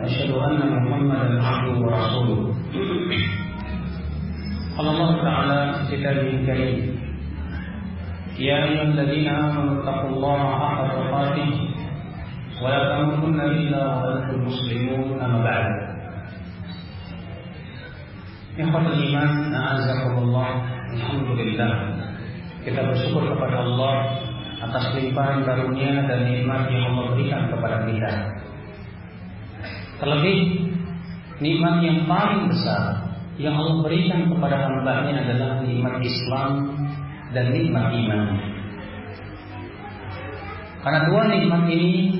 وأشهد أن محمدا عبده ورسوله قال الله تعالى في كتابه الكريم يا أيها الذين آمنوا اتقوا الله حق تقاته ولا تموتن إلا وأنتم مسلمون أما بعد إخوة الإيمان أعزكم الله الحمد لله kita bersyukur kepada Allah atas limpahan karunia dan nikmat yang Allah berikan kepada kita. Terlebih nikmat yang paling besar yang Allah berikan kepada hambanya adalah nikmat Islam dan nikmat iman. Karena dua nikmat ini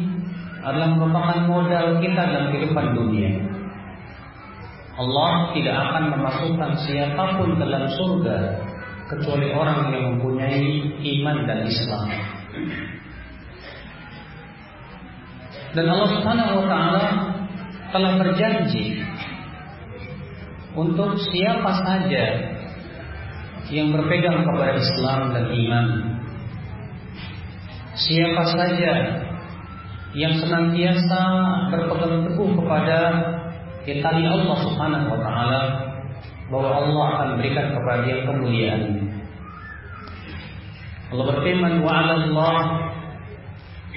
adalah merupakan modal kita dalam kehidupan dunia. Allah tidak akan memasukkan siapa pun dalam surga kecuali orang yang mempunyai iman dan Islam. Dan Allah Subhanahu wa taala telah berjanji untuk siapa saja yang berpegang kepada Islam dan iman. Siapa saja yang senantiasa berpegang teguh kepada tali Allah Subhanahu wa taala bahwa Allah akan berikan kepada dia kemuliaan. Allah berfirman wa Allah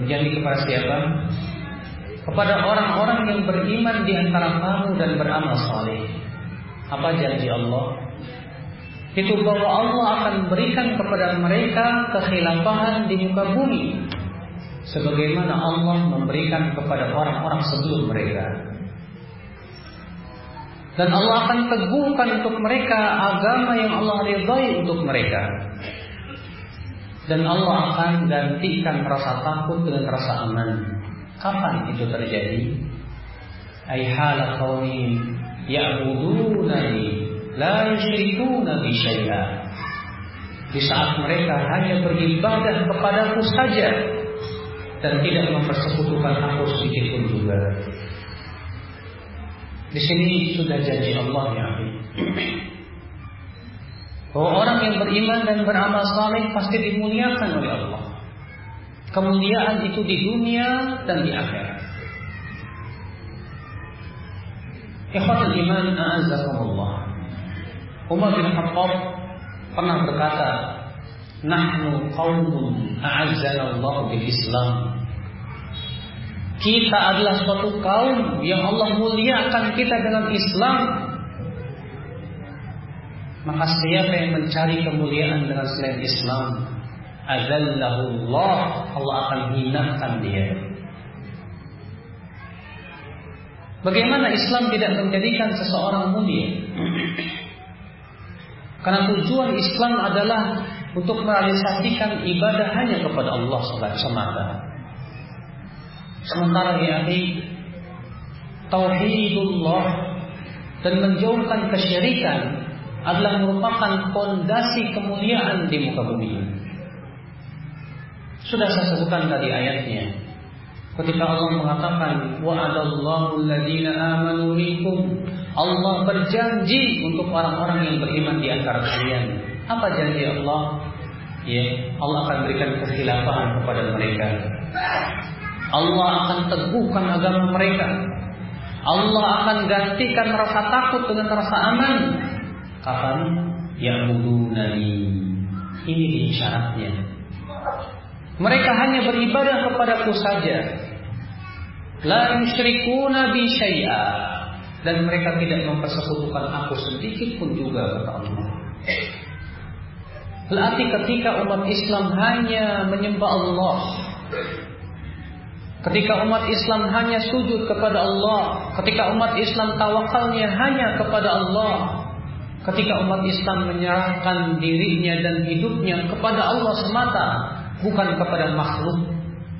Berjanji kepada siapa? Kepada orang-orang yang beriman di antara kamu dan beramal saleh. Apa janji Allah? Itu bahwa Allah akan berikan kepada mereka kekhilafahan di muka bumi. Sebagaimana Allah memberikan kepada orang-orang sebelum mereka. Dan Allah akan teguhkan untuk mereka agama yang Allah ridhai untuk mereka dan Allah akan gantikan rasa takut dengan rasa aman. Kapan itu terjadi? Ai hala ya'budunani la yusyrikuna bi syai'a. Di saat mereka hanya beribadah kepadaku saja dan tidak mempersekutukan aku sedikit pun juga. Di sini sudah janji Allah ya bahwa orang yang beriman dan beramal saleh pasti dimuliakan oleh Allah. Kemuliaan itu di dunia dan di akhirat. Ikhwatul iman a'azzakumullah. Umar bin Khattab pernah berkata, "Nahnu qaumun a'azzana Allah bil Islam." Kita adalah suatu kaum yang Allah muliakan kita dengan Islam maka siapa yang mencari kemuliaan dengan selain Islam, azallahullah, Allah akan hinakan dia. Bagaimana Islam tidak menjadikan seseorang mulia? Karena tujuan Islam adalah untuk merealisasikan ibadah hanya kepada Allah semata. Sementara ya tauhidullah dan menjauhkan kesyirikan adalah merupakan fondasi kemuliaan di muka bumi. Sudah saya sebutkan tadi ayatnya. Ketika Allah mengatakan wa'adallahu alladziina aamanu minkum, Allah berjanji untuk orang-orang yang beriman di antara kalian. Apa janji Allah? Ya, Allah akan berikan kekhilafahan kepada mereka. Allah akan teguhkan agama mereka. Allah akan gantikan rasa takut dengan rasa aman. Kapan? Ya'budunani. Ini di syaratnya. Mereka hanya beribadah kepadaku saja. La yusyrikuna bi syai'a. dan mereka tidak mempersekutukan aku sedikit pun juga kata Allah. Berarti ketika umat Islam hanya menyembah Allah Ketika umat Islam hanya sujud kepada Allah Ketika umat Islam tawakalnya hanya kepada Allah ketika umat Islam menyerahkan dirinya dan hidupnya kepada Allah semata, bukan kepada makhluk,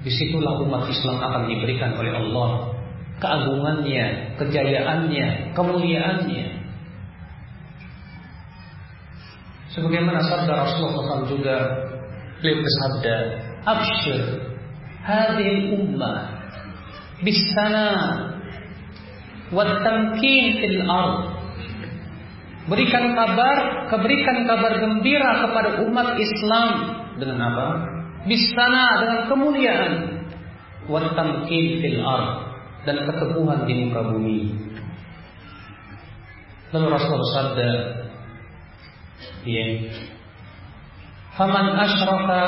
di situlah umat Islam akan diberikan oleh Allah keagungannya, kejayaannya, kemuliaannya. Sebagaimana sabda Rasulullah SAW juga beliau bersabda, "Abshir, hadi umma bisana wa tamkin fil ardh Berikan kabar, keberikan kabar gembira kepada umat Islam dengan apa? Bisana dengan kemuliaan, watamkin fil ard dan keteguhan di muka bumi. Lalu Rasulullah bersabda, ya, faman asyraka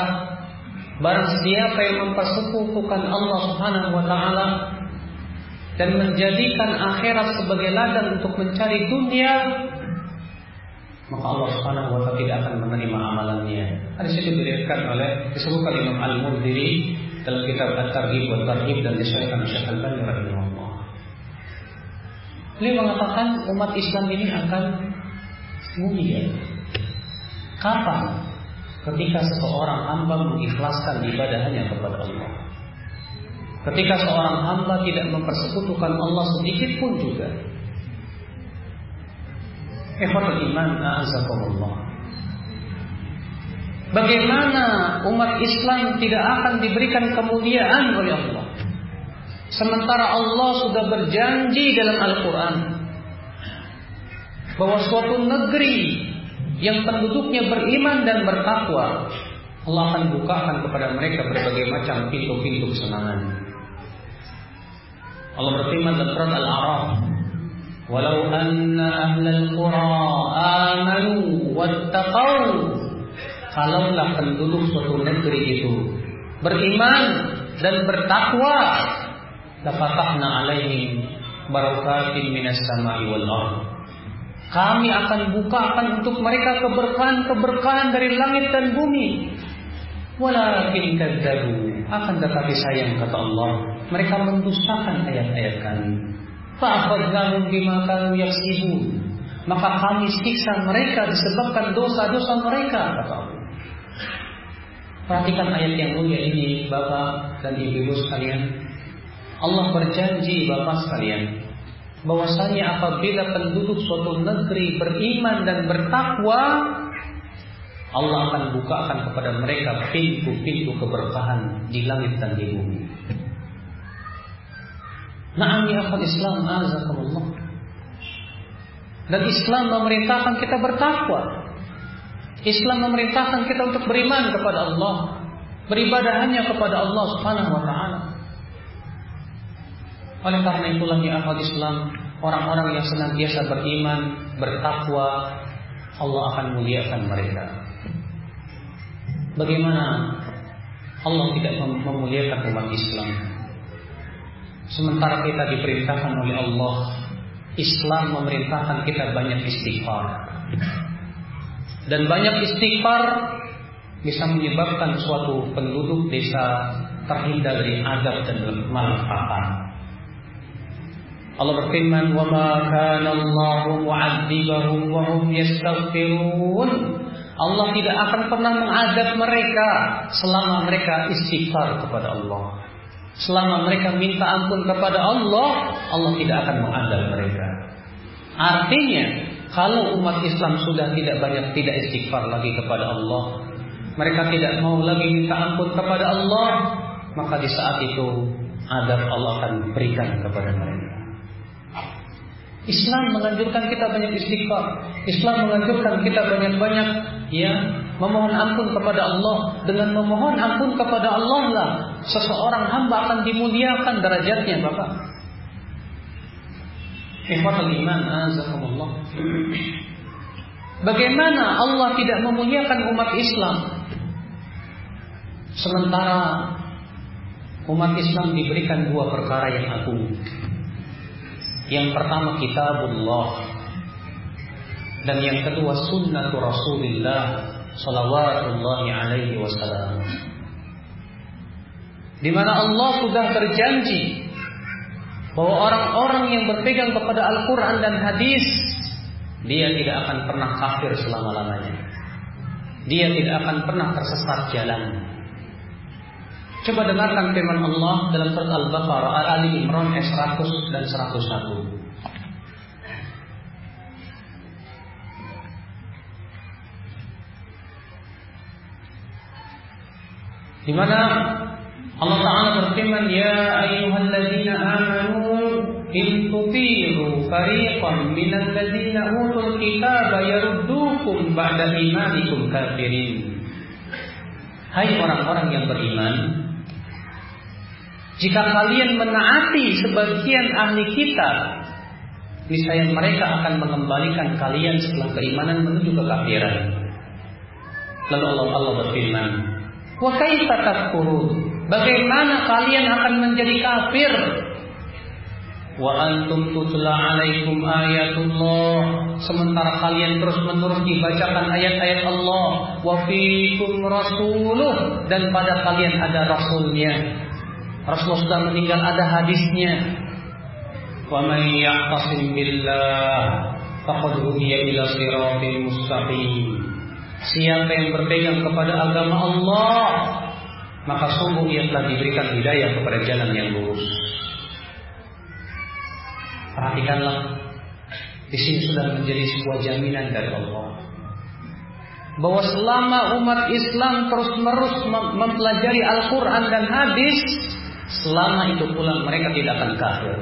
Barang siapa yang mempersekutukan Allah Subhanahu wa taala dan menjadikan akhirat sebagai ladang untuk mencari dunia, maka Allah Subhanahu wa taala tidak akan menerima amalannya. Hadis itu diriwayatkan oleh disebutkan Imam Al-Mundhiri dalam kitab At-Targhib wa Tarhib dan disahihkan Syekh Al-Albani rahimahullah. Beliau mengatakan umat Islam ini akan mulia. Kapan? ketika seseorang hamba mengikhlaskan ibadahnya kepada Allah. Ketika seorang hamba tidak mempersekutukan Allah sedikit pun juga. Ikhwatul iman a'azakumullah. Bagaimana umat Islam tidak akan diberikan kemuliaan oleh Allah? Sementara Allah sudah berjanji dalam Al-Quran bahwa suatu negeri yang penduduknya beriman dan bertakwa, Allah akan bukakan kepada mereka berbagai macam pintu-pintu kesenangan. Allah berfirman dalam Al-A'raf, "Walau anna ahlal qura amanu wattaqau" Kalaulah penduduk suatu negeri itu beriman dan bertakwa, lafatahna alaihim barakatin minas sama'i wal ardh kami akan bukakan untuk mereka keberkahan-keberkahan dari langit dan bumi. Walakin kadzabu. Akan tetapi sayang kata Allah, mereka mendustakan ayat-ayat kami. Fa'akhadnahum bima kanu yaksibun. Maka kami siksa mereka disebabkan dosa-dosa mereka kata. Perhatikan ayat yang mulia ini Bapak dan Ibu sekalian. Allah berjanji Bapak sekalian bahwasanya apabila penduduk suatu negeri beriman dan bertakwa Allah akan bukakan kepada mereka pintu-pintu keberkahan di langit dan di bumi. Naam ya akhwat Islam azakumullah. Dan Islam memerintahkan kita bertakwa. Islam memerintahkan kita untuk beriman kepada Allah, beribadah hanya kepada Allah Subhanahu wa taala. Oleh karena itulah ya akal Islam, orang-orang yang senantiasa beriman, bertakwa, Allah akan muliakan mereka. Bagaimana Allah tidak memuliakan umat Islam? Sementara kita diperintahkan oleh Allah, Islam memerintahkan kita banyak istighfar. Dan banyak istighfar bisa menyebabkan suatu penduduk desa terhindar dari adab dan malapetaka. Allah berfirman, "Wa ma kana Allahu wa hum yastaghfirun." Allah tidak akan pernah mengadab mereka selama mereka istighfar kepada Allah. Selama mereka minta ampun kepada Allah, Allah tidak akan mengadab mereka. Artinya, kalau umat Islam sudah tidak banyak tidak istighfar lagi kepada Allah, mereka tidak mau lagi minta ampun kepada Allah, maka di saat itu adab Allah akan berikan kepada mereka. Islam menganjurkan kita banyak istighfar. Islam menganjurkan kita banyak-banyak ya memohon ampun kepada Allah. Dengan memohon ampun kepada Allah lah seseorang hamba akan dimuliakan derajatnya, Bapak. Bagaimana Allah tidak memuliakan umat Islam sementara umat Islam diberikan dua perkara yang agung. Yang pertama kitabullah dan yang kedua sunnatu Rasulullah sallallahu alaihi wasallam. Di mana Allah sudah berjanji bahwa orang-orang yang berpegang kepada Al-Quran dan hadis dia tidak akan pernah kafir selama-lamanya. Dia tidak akan pernah tersesat jalan. Coba dengarkan firman Allah dalam surat Al-Baqarah Al-Ali Imran ayat 100 dan 101. Di mana Allah Ta'ala berfirman Ya ayyuhalladzina amanu in tuti'u fariqan minal ladzina utul kitaba yaruddukum ba'da imanikum kafirin. Hai orang-orang yang beriman Jika kalian menaati sebagian ahli kitab Niscaya mereka akan mengembalikan kalian setelah keimanan menuju kekafiran. Lalu Allah Allah berfirman Wa kaifa takfurun Bagaimana kalian akan menjadi kafir? Wa antum tutla alaikum ayatullah. Sementara kalian terus menerus dibacakan ayat-ayat Allah. Wa fikum rasuluh. Dan pada kalian ada rasulnya. Rasulullah sudah meninggal ada hadisnya. Wa man ya'tasim billah Faqad hudiya ila siratin mustaqim. Siapa yang berpegang kepada agama Allah maka sungguh ia telah diberikan hidayah kepada jalan yang lurus. Perhatikanlah, di sini sudah menjadi sebuah jaminan dari Allah bahwa selama umat Islam terus-menerus mempelajari Al-Quran dan hadis, selama itu pula mereka tidak akan kafir.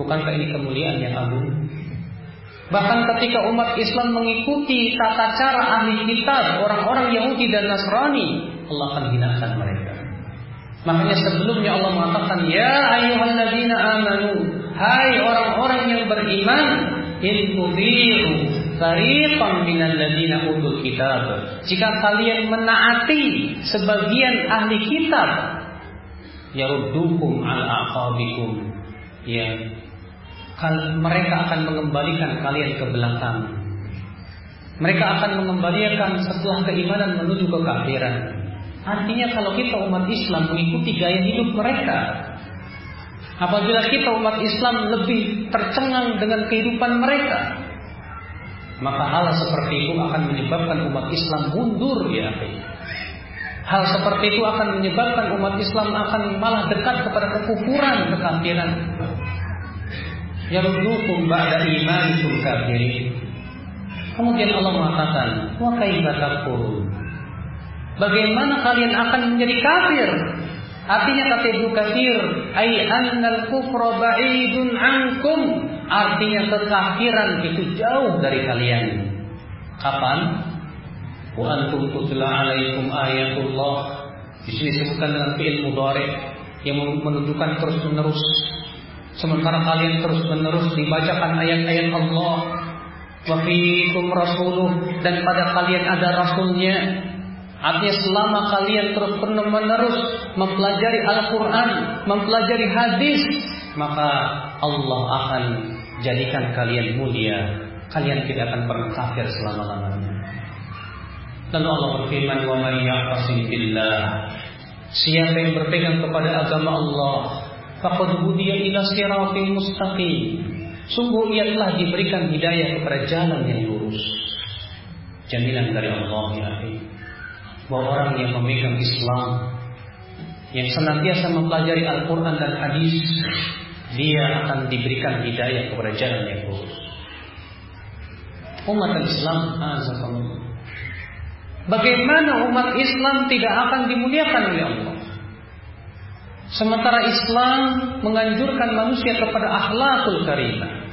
Bukankah ini kemuliaan yang agung? Bahkan ketika umat Islam mengikuti tata cara ahli kitab, orang-orang Yahudi dan Nasrani, Allah akan binakan mereka. Makanya sebelumnya Allah mengatakan, Ya ayyuhalladzina amanu, hai orang-orang yang beriman, in tubi'u fariqan minal ladzina utul kitab. Jika kalian menaati sebagian ahli kitab, yaruddukum al aqabikum. Ya, mereka akan mengembalikan kalian ke belakang. Mereka akan mengembalikan setelah keimanan menuju kekafiran. Artinya kalau kita umat Islam mengikuti gaya hidup mereka, apabila kita umat Islam lebih tercengang dengan kehidupan mereka, maka hal seperti itu akan menyebabkan umat Islam mundur ya Hal seperti itu akan menyebabkan umat Islam akan malah dekat kepada kekufuran, kekafiran. Yaruddukum ba'da imanikum kafirin. Kemudian Allah mengatakan, "Wa kaifa takfurun?" Bagaimana kalian akan menjadi kafir? Artinya kata Ibnu Katsir, ai annal kufra ba'idun ankum. Artinya kekafiran itu jauh dari kalian. Kapan? Wa antum tutla alaikum ayatullah. Di sini disebutkan dengan fi'il mudhari yang menunjukkan terus-menerus. Sementara kalian terus-menerus dibacakan ayat-ayat Allah, wa fiikum rasuluh dan pada kalian ada rasulnya Artinya selama kalian terus menerus mempelajari Al-Quran, mempelajari hadis, maka Allah akan jadikan kalian mulia. Kalian tidak akan pernah kafir selama-lamanya. Lalu Allah berfirman, "Wa may billah" Siapa yang berpegang kepada agama Allah, faqad hudiya ila siratin mustaqim. Sungguh ia telah diberikan hidayah kepada jalan yang lurus. Jaminan dari Allah ya bahwa orang yang memegang Islam yang senantiasa mempelajari Al-Quran dan Hadis dia akan diberikan hidayah kepada jalan yang lurus. Umat Islam. Bagaimana umat Islam tidak akan dimuliakan oleh Allah? Sementara Islam menganjurkan manusia kepada akhlakul karimah.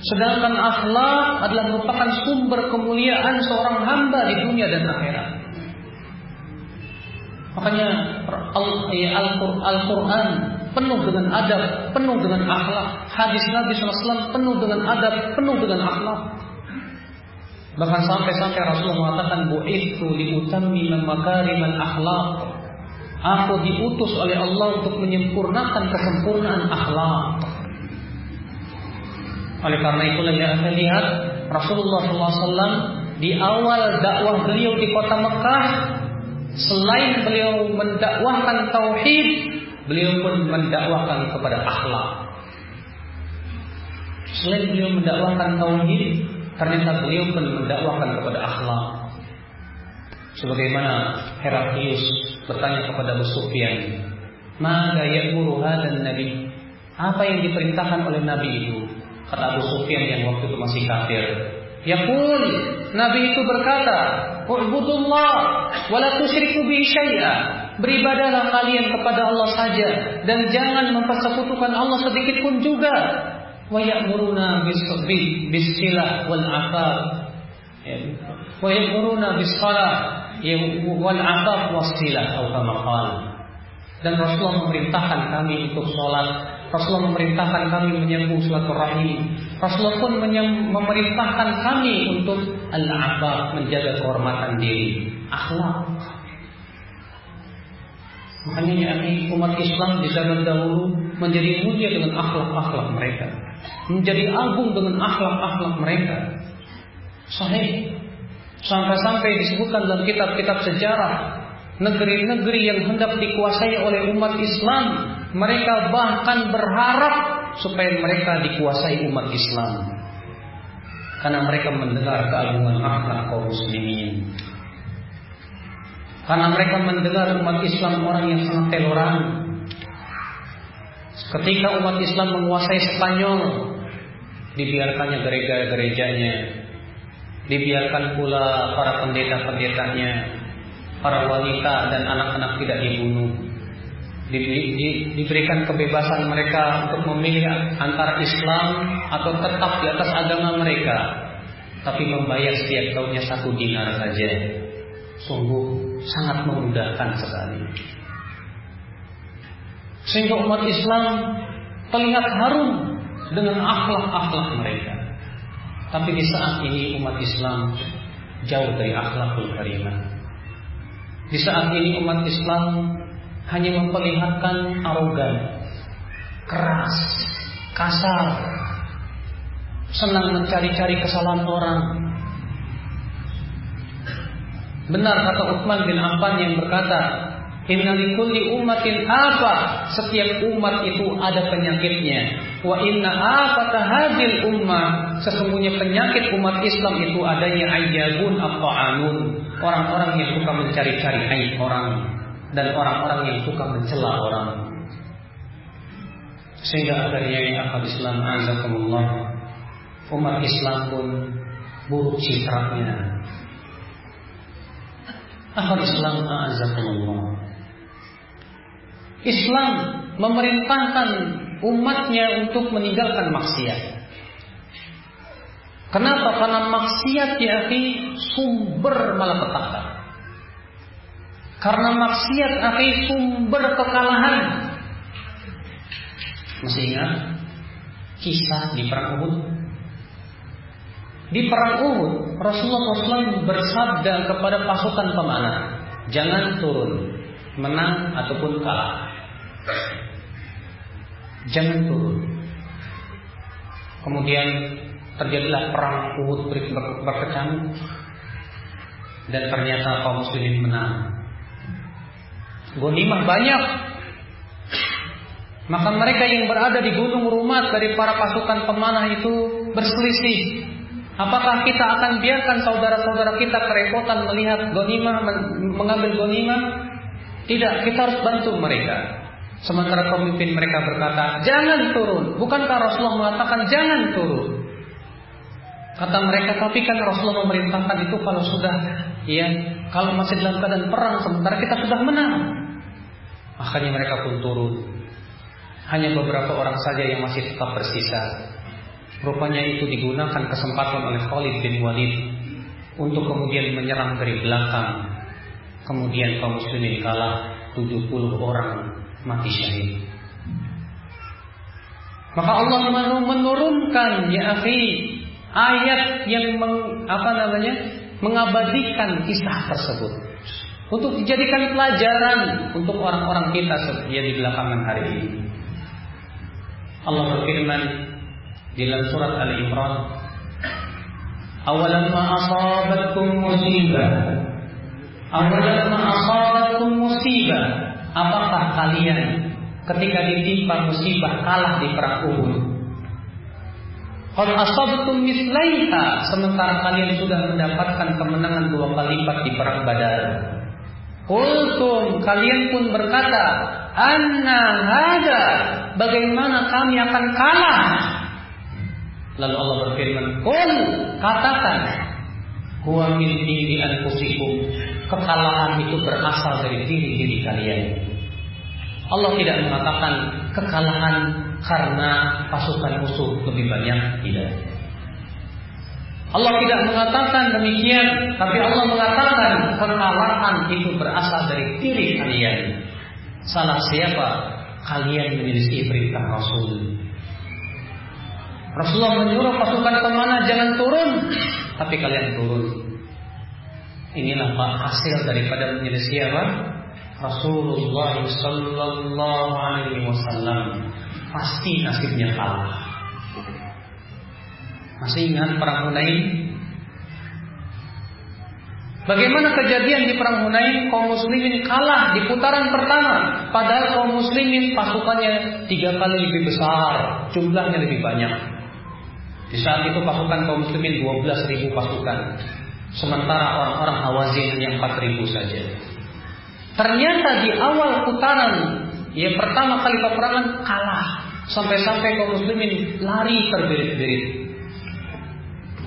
Sedangkan akhlak adalah merupakan sumber kemuliaan seorang hamba di dunia dan akhirat. Makanya ya, Al-Quran penuh dengan adab, penuh dengan akhlak. Hadis Nabi SAW penuh dengan adab, penuh dengan akhlak. Bahkan sampai-sampai Rasulullah mengatakan bu'ithu liutammi makarimal akhlak. Aku diutus oleh Allah untuk menyempurnakan kesempurnaan akhlak. Oleh karena itulah yang kita lihat Rasulullah SAW di awal dakwah beliau di kota Mekah, selain beliau mendakwahkan tauhid, beliau pun mendakwahkan kepada akhlak. Selain beliau mendakwahkan tauhid, ternyata beliau pun mendakwahkan kepada akhlak. Sebagaimana Heraklius bertanya kepada Abu Sufyan, "Maka ya'muru dan nabi?" Apa yang diperintahkan oleh nabi itu? Kata Abu Sufyan yang waktu itu masih kafir. Yaqul, Nabi itu berkata, "Ubudullah wa la tusyriku bi syai'a." Beribadahlah kalian kepada Allah saja dan jangan mempersekutukan Allah sedikit pun juga. Wa ya'muruna bis-silah wal afaf. Ya, wa ya'muruna bis-salah ya, wal afaf was-silah atau kama Dan Rasulullah memerintahkan kami untuk sholat Rasulullah memerintahkan kami menyambung silaturahim. Rasulullah pun memerintahkan kami untuk al-afaf, menjaga kehormatan diri, akhlak. Makanya ya, umat Islam di zaman dahulu menjadi mulia dengan akhlak-akhlak mereka. Menjadi agung dengan akhlak-akhlak mereka. Sahih. Sampai-sampai disebutkan dalam kitab-kitab sejarah negeri-negeri yang hendak dikuasai oleh umat Islam mereka bahkan berharap supaya mereka dikuasai umat Islam. Karena mereka mendengar keagungan akhlak kaum muslimin. Karena mereka mendengar umat Islam orang yang sangat toleran. Ketika umat Islam menguasai Spanyol, dibiarkannya gereja-gerejanya, dibiarkan pula para pendeta-pendetanya, para wanita dan anak-anak tidak dibunuh di, di, diberikan kebebasan mereka untuk memilih antara Islam atau tetap di atas agama mereka, tapi membayar setiap tahunnya satu dinar saja. Sungguh sangat memudahkan sekali. Sehingga umat Islam terlihat harum dengan akhlak-akhlak mereka. Tapi di saat ini umat Islam jauh dari akhlakul karimah. Di saat ini umat Islam hanya memperlihatkan arogan, keras, kasar, senang mencari-cari kesalahan orang. Benar kata Utsman bin Affan yang berkata, Inna likulli ummatin apa? Setiap umat itu ada penyakitnya. Wa inna apa hadil ummah? Sesungguhnya penyakit umat Islam itu adanya ayyabun atau anun. Orang-orang yang suka mencari-cari aib orang dan orang-orang yang suka mencela orang. Sehingga akhirnya akal Islam azakumullah umat Islam pun buruk citranya. Akal Islam azakumullah. Islam memerintahkan umatnya untuk meninggalkan maksiat. Kenapa? Karena maksiat ya sumber malapetaka. Karena maksiat akhi sumber kekalahan. Masih ingat kisah di perang Uhud? Di perang Uhud, Rasulullah SAW bersabda kepada pasukan pemanah, jangan turun, menang ataupun kalah. Jangan turun. Kemudian terjadilah perang Uhud berkecamuk dan ternyata kaum muslimin menang. Gonimah banyak. Maka mereka yang berada di gunung Rumat dari para pasukan pemanah itu berselisih. Apakah kita akan biarkan saudara-saudara kita kerepotan melihat gonimah, mengambil gonimah? Tidak, kita harus bantu mereka. Sementara pemimpin mereka berkata, jangan turun. Bukankah Rasulullah mengatakan jangan turun? Kata mereka, tapi kan Rasulullah memerintahkan itu kalau sudah, ya, kalau masih dalam keadaan perang, sementara kita sudah menang. Akhirnya mereka pun turun. Hanya beberapa orang saja yang masih tetap bersisa. Rupanya itu digunakan kesempatan oleh Khalid bin Walid untuk kemudian menyerang dari belakang. Kemudian kaum muslimin kalah 70 orang mati syahid. Maka Allah menurunkan ya akhi ayat yang meng, apa namanya mengabadikan kisah tersebut untuk dijadikan pelajaran untuk orang-orang kita yang di belakangan hari ini. Allah berfirman di dalam surat Al-Imran awalamma asabatkum musibah awalamma asabatkum musibah apakah kalian ketika ditimpa musibah kalah di perang Uhud sementara kalian sudah mendapatkan kemenangan dua kali lipat di perang Badar. Kultum kalian pun berkata, "Anna hada, bagaimana kami akan kalah?" Lalu Allah berfirman, "Qul, katakan, huwa min indi anfusikum." Kekalahan itu berasal dari diri-diri kalian. Allah tidak mengatakan kekalahan karena pasukan musuh lebih banyak, tidak. Allah tidak mengatakan demikian, tapi Allah mengatakan kekalahan itu berasal dari diri kalian. Salah siapa? Kalian menyelisih perintah Rasul. Rasulullah menyuruh pasukan ke mana jangan turun, tapi kalian turun. Inilah pak hasil daripada menyelisih apa? Rasulullah Sallallahu Alaihi Wasallam pasti nasibnya kalah. Masih ingat perang Hunain? Bagaimana kejadian di perang Hunain kaum muslimin kalah di putaran pertama padahal kaum muslimin pasukannya tiga kali lebih besar, jumlahnya lebih banyak. Di saat itu pasukan kaum muslimin 12 ribu pasukan. Sementara orang-orang Hawazin hanya 4 ribu saja. Ternyata di awal putaran yang pertama kali peperangan kalah. Sampai-sampai kaum muslimin lari terbirit-birit.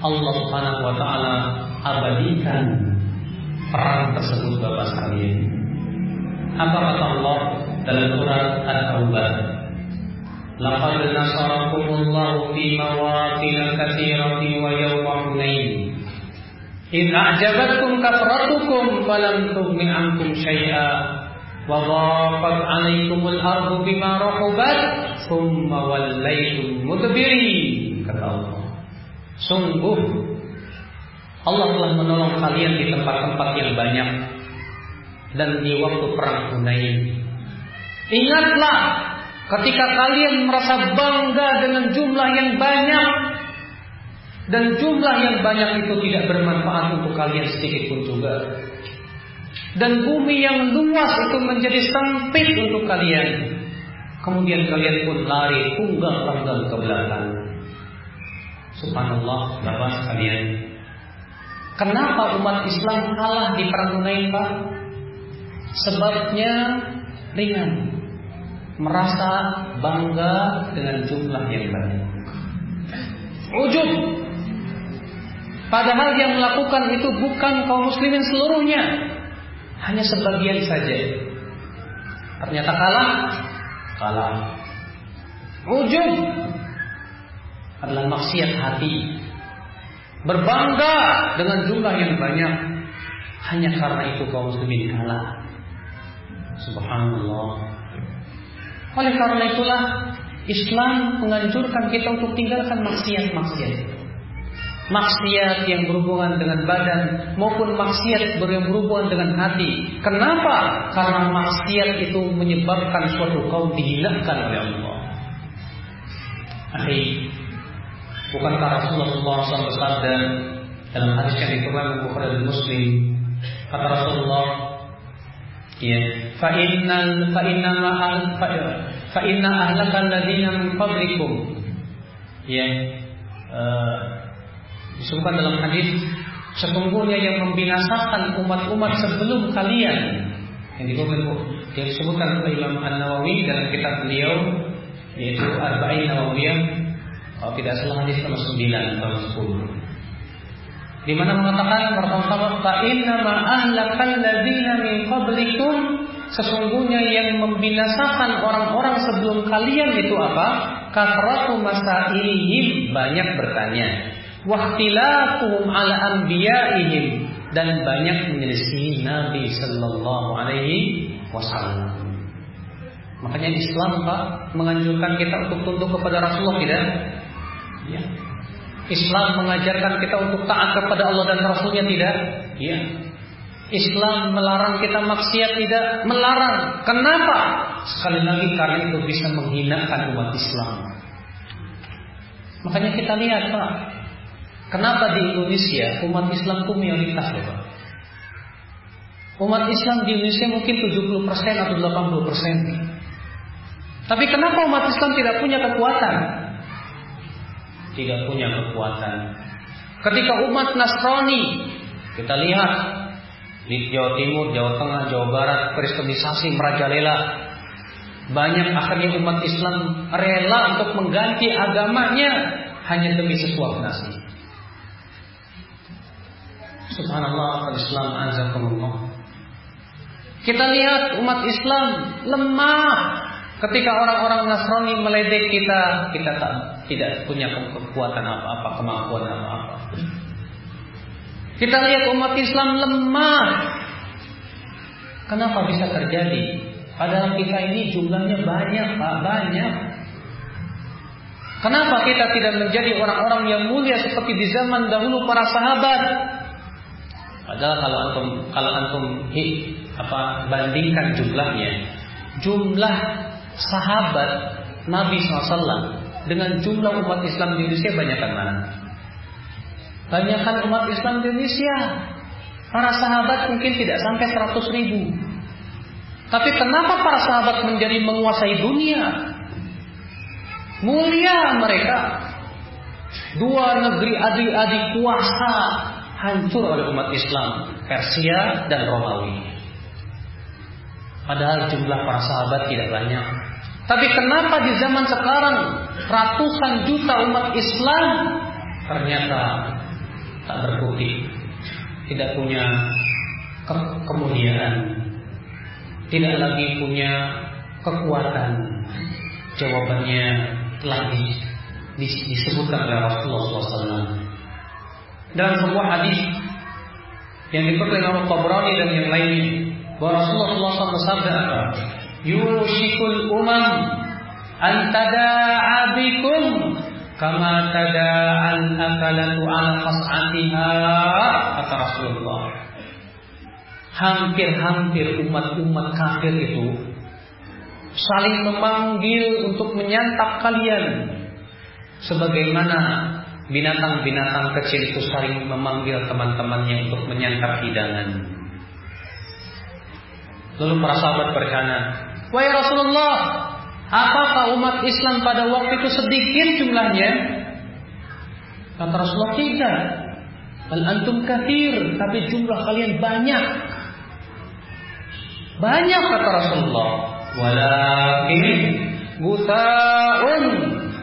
Allah subhanahu wa ta'ala abadikan perang tersebut Bapak sekalian. Apa kata Allah dalam surat At-Taubah لقد نصركم الله في مواطن كثيرة ويوم حنين إذ أعجبتكم كثرتكم فلم تغن عنكم شيئا وضاقت عليكم الأرض بما رحبت ثم وليتم مدبرين kata Allah sungguh Allah telah menolong kalian di tempat-tempat yang banyak dan di waktu perang Hunain ingatlah Ketika kalian merasa bangga dengan jumlah yang banyak dan jumlah yang banyak itu tidak bermanfaat untuk kalian sedikit pun juga. Dan bumi yang luas itu menjadi sempit untuk kalian. Kemudian kalian pun lari tunggal-tunggal ke belakang. Subhanallah, Bapak sekalian. Kenapa umat Islam kalah di perang Hunain, Pak? Sebabnya ringan merasa bangga dengan jumlah yang banyak. Ujub. Padahal yang melakukan itu bukan kaum muslimin seluruhnya. Hanya sebagian saja. Ternyata kalah. Kalah. Ujub adalah maksiat hati. Berbangga dengan jumlah yang banyak. Hanya karena itu kaum muslimin kalah. Subhanallah. Oleh karena itulah Islam menganjurkan kita untuk tinggalkan maksiat-maksiat. Maksiat yang berhubungan dengan badan maupun maksiat yang berhubungan dengan hati. Kenapa? Karena maksiat itu menyebabkan suatu kaum dihinakan oleh Allah. Akhir, bukankah Rasulullah SAW bersabda dalam hadis yang dikeluarkan Bukhari dan Muslim kata Rasulullah Ya, fa innal fa inna ma fa inna ahlakal ladina min qablikum. Ya. Disebutkan dalam hadis sesungguhnya yang membinasakan umat-umat sebelum kalian yang disebutkan oleh Imam An Nawawi dalam kitab beliau yaitu Arba'in Nawawiyah kalau tidak salah hadis nomor 9 atau 10 di mana mengatakan pertama fa inna ma ahlakal ladzina min qablikum sesungguhnya yang membinasakan orang-orang sebelum kalian itu apa? Kasratu masailihim banyak bertanya. Wahtilafuhum ala anbiya'ihim dan banyak menyelisih Nabi sallallahu alaihi wasallam. Makanya Islam Pak menganjurkan kita untuk tunduk kepada Rasulullah tidak? Ya. Islam mengajarkan kita untuk taat kepada Allah dan Rasulnya tidak? Iya. Islam melarang kita maksiat tidak? Melarang. Kenapa? Sekali lagi karena itu bisa menghinakan umat Islam. Makanya kita lihat Pak, kenapa di Indonesia umat Islam itu mayoritas loh Pak. Umat Islam di Indonesia mungkin 70% atau 80%. Tapi kenapa umat Islam tidak punya kekuatan? Tidak punya kekuatan. Ketika umat Nasrani, kita lihat di Jawa Timur, Jawa Tengah, Jawa Barat, kristenisasi merajalela. Banyak akhirnya umat Islam rela untuk mengganti agamanya hanya demi sesuap nasi. Subhanallah, Islam azakumullah. Kita lihat umat Islam lemah ketika orang-orang Nasrani meledek kita, kita tak tidak punya kekuatan apa-apa, kemampuan apa-apa. Kita lihat umat Islam lemah. Kenapa bisa terjadi? Padahal kita ini jumlahnya banyak, Pak, banyak. Kenapa kita tidak menjadi orang-orang yang mulia seperti di zaman dahulu para sahabat? Padahal kalau antum kalau antum hi, apa bandingkan jumlahnya, jumlah sahabat Nabi SAW dengan jumlah umat Islam di Indonesia banyak kan mana? Banyakkan umat Islam di Indonesia. Para sahabat mungkin tidak sampai 100 ribu. Tapi kenapa para sahabat menjadi menguasai dunia? Mulia mereka. Dua negeri adik-adik kuasa hancur oleh umat Islam, Persia dan Romawi. Padahal jumlah para sahabat tidak banyak. Tapi kenapa di zaman sekarang ratusan juta umat Islam ternyata tak berbukti, tidak punya ke kemuliaan, tidak lagi punya kekuatan. Jawabannya telah di, di, disebutkan oleh Rasulullah SAW dalam sebuah hadis yang dikutip oleh Tabrani dan yang lainnya bahwa Rasulullah SAW bersabda apa? Yushikul umam an tada'a bikum kama tada'al akalatu ala qas'atiha kata Rasulullah hampir-hampir umat-umat kafir itu saling memanggil untuk menyantap kalian sebagaimana binatang-binatang kecil itu saling memanggil teman-temannya untuk menyantap hidangan. Lalu para sahabat berkata, "Wahai Rasulullah, apakah umat Islam pada waktu itu sedikit jumlahnya?" Kata Rasulullah, "Tidak. Al antum kathir, tapi jumlah kalian banyak." Banyak kata Rasulullah. Walakin gutaun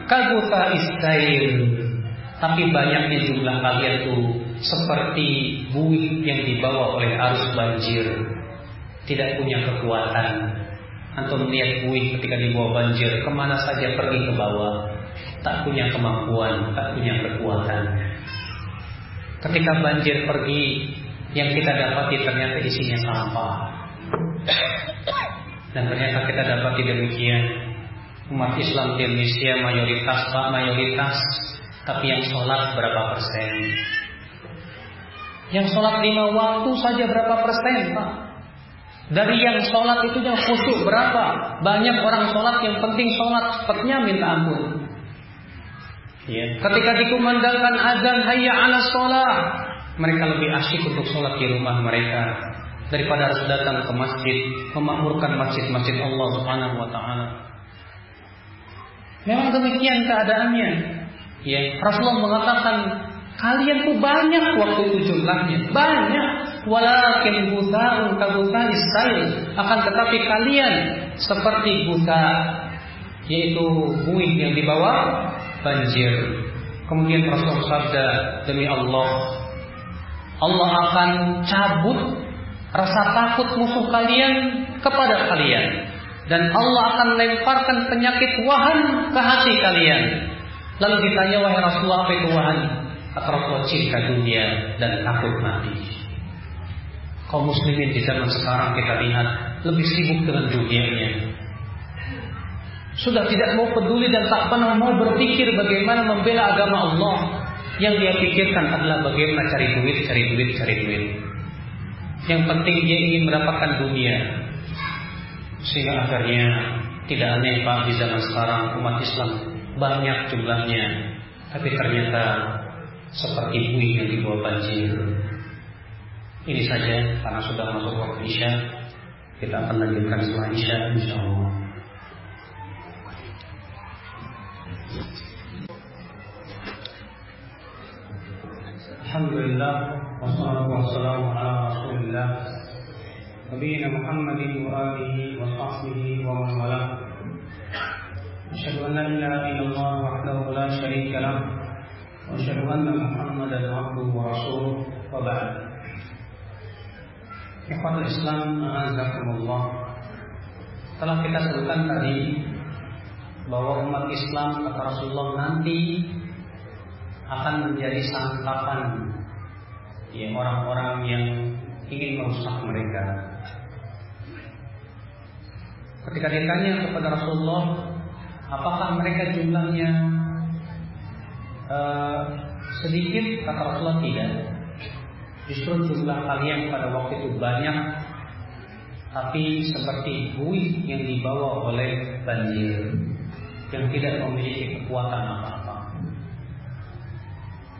kaguta istair. Tapi banyaknya jumlah kalian tuh seperti buih yang dibawa oleh arus banjir. Tidak punya kekuatan. Antum melihat buih ketika dibawa banjir, ke mana saja pergi ke bawah. Tak punya kemampuan, tak punya kekuatan. Ketika banjir pergi, yang kita dapati ternyata isinya sampah. Dan ternyata kita dapati demikian umat Islam di Indonesia mayoritas pak mayoritas tapi yang sholat berapa persen? Yang sholat lima waktu saja berapa persen pak? Dari yang sholat itu yang khusyuk berapa? Banyak orang sholat yang penting sholat sepertinya minta ampun. Ya. Ketika dikumandangkan azan hayya ala sholat, mereka lebih asyik untuk sholat di rumah mereka daripada harus datang ke masjid memakmurkan masjid-masjid Allah Subhanahu wa taala. Memang demikian keadaannya. Ya, Rasulullah mengatakan kalian tuh banyak waktu itu jumlahnya, banyak. Walakin buta kabuta isail akan tetapi kalian seperti buta yaitu buih yang dibawa banjir. Kemudian Rasulullah sabda demi Allah Allah akan cabut rasa takut musuh kalian kepada kalian dan Allah akan lemparkan penyakit wahan ke hati kalian Lalu ditanya wahai Rasulullah apa itu wahan? Kata Rasulullah cinta dunia dan takut mati. Kaum muslimin di zaman sekarang kita lihat lebih sibuk dengan dunianya. Sudah tidak mau peduli dan tak pernah mau berpikir bagaimana membela agama Allah. Yang dia pikirkan adalah bagaimana cari duit, cari duit, cari duit. Yang penting dia ingin mendapatkan dunia. Sehingga akhirnya tidak aneh Pak di zaman sekarang umat Islam banyak jumlahnya Tapi ternyata seperti buih yang dibawa banjir. Ini saja karena sudah masuk waktu Isya. Kita akan lanjutkan setelah Isya insya Allah. Alhamdulillah wassalatu wassalamu ala Rasulillah nabiyina Muhammadin wa alihi wa sahbihi wa man walah. Asyhadu an la ilaha illallah wahdahu la syarika lah wa asyhadu anna Ikhwatul Islam Azakumullah Telah kita sebutkan tadi bahwa umat Islam kata Rasulullah nanti akan menjadi santapan ya orang-orang yang ingin merusak mereka. Ketika ditanya kepada Rasulullah, apakah mereka jumlahnya uh, sedikit? Kata Rasulullah tidak. Justru jumlah kalian pada waktu itu banyak, tapi seperti buih yang dibawa oleh banjir yang tidak memiliki kekuatan apa-apa.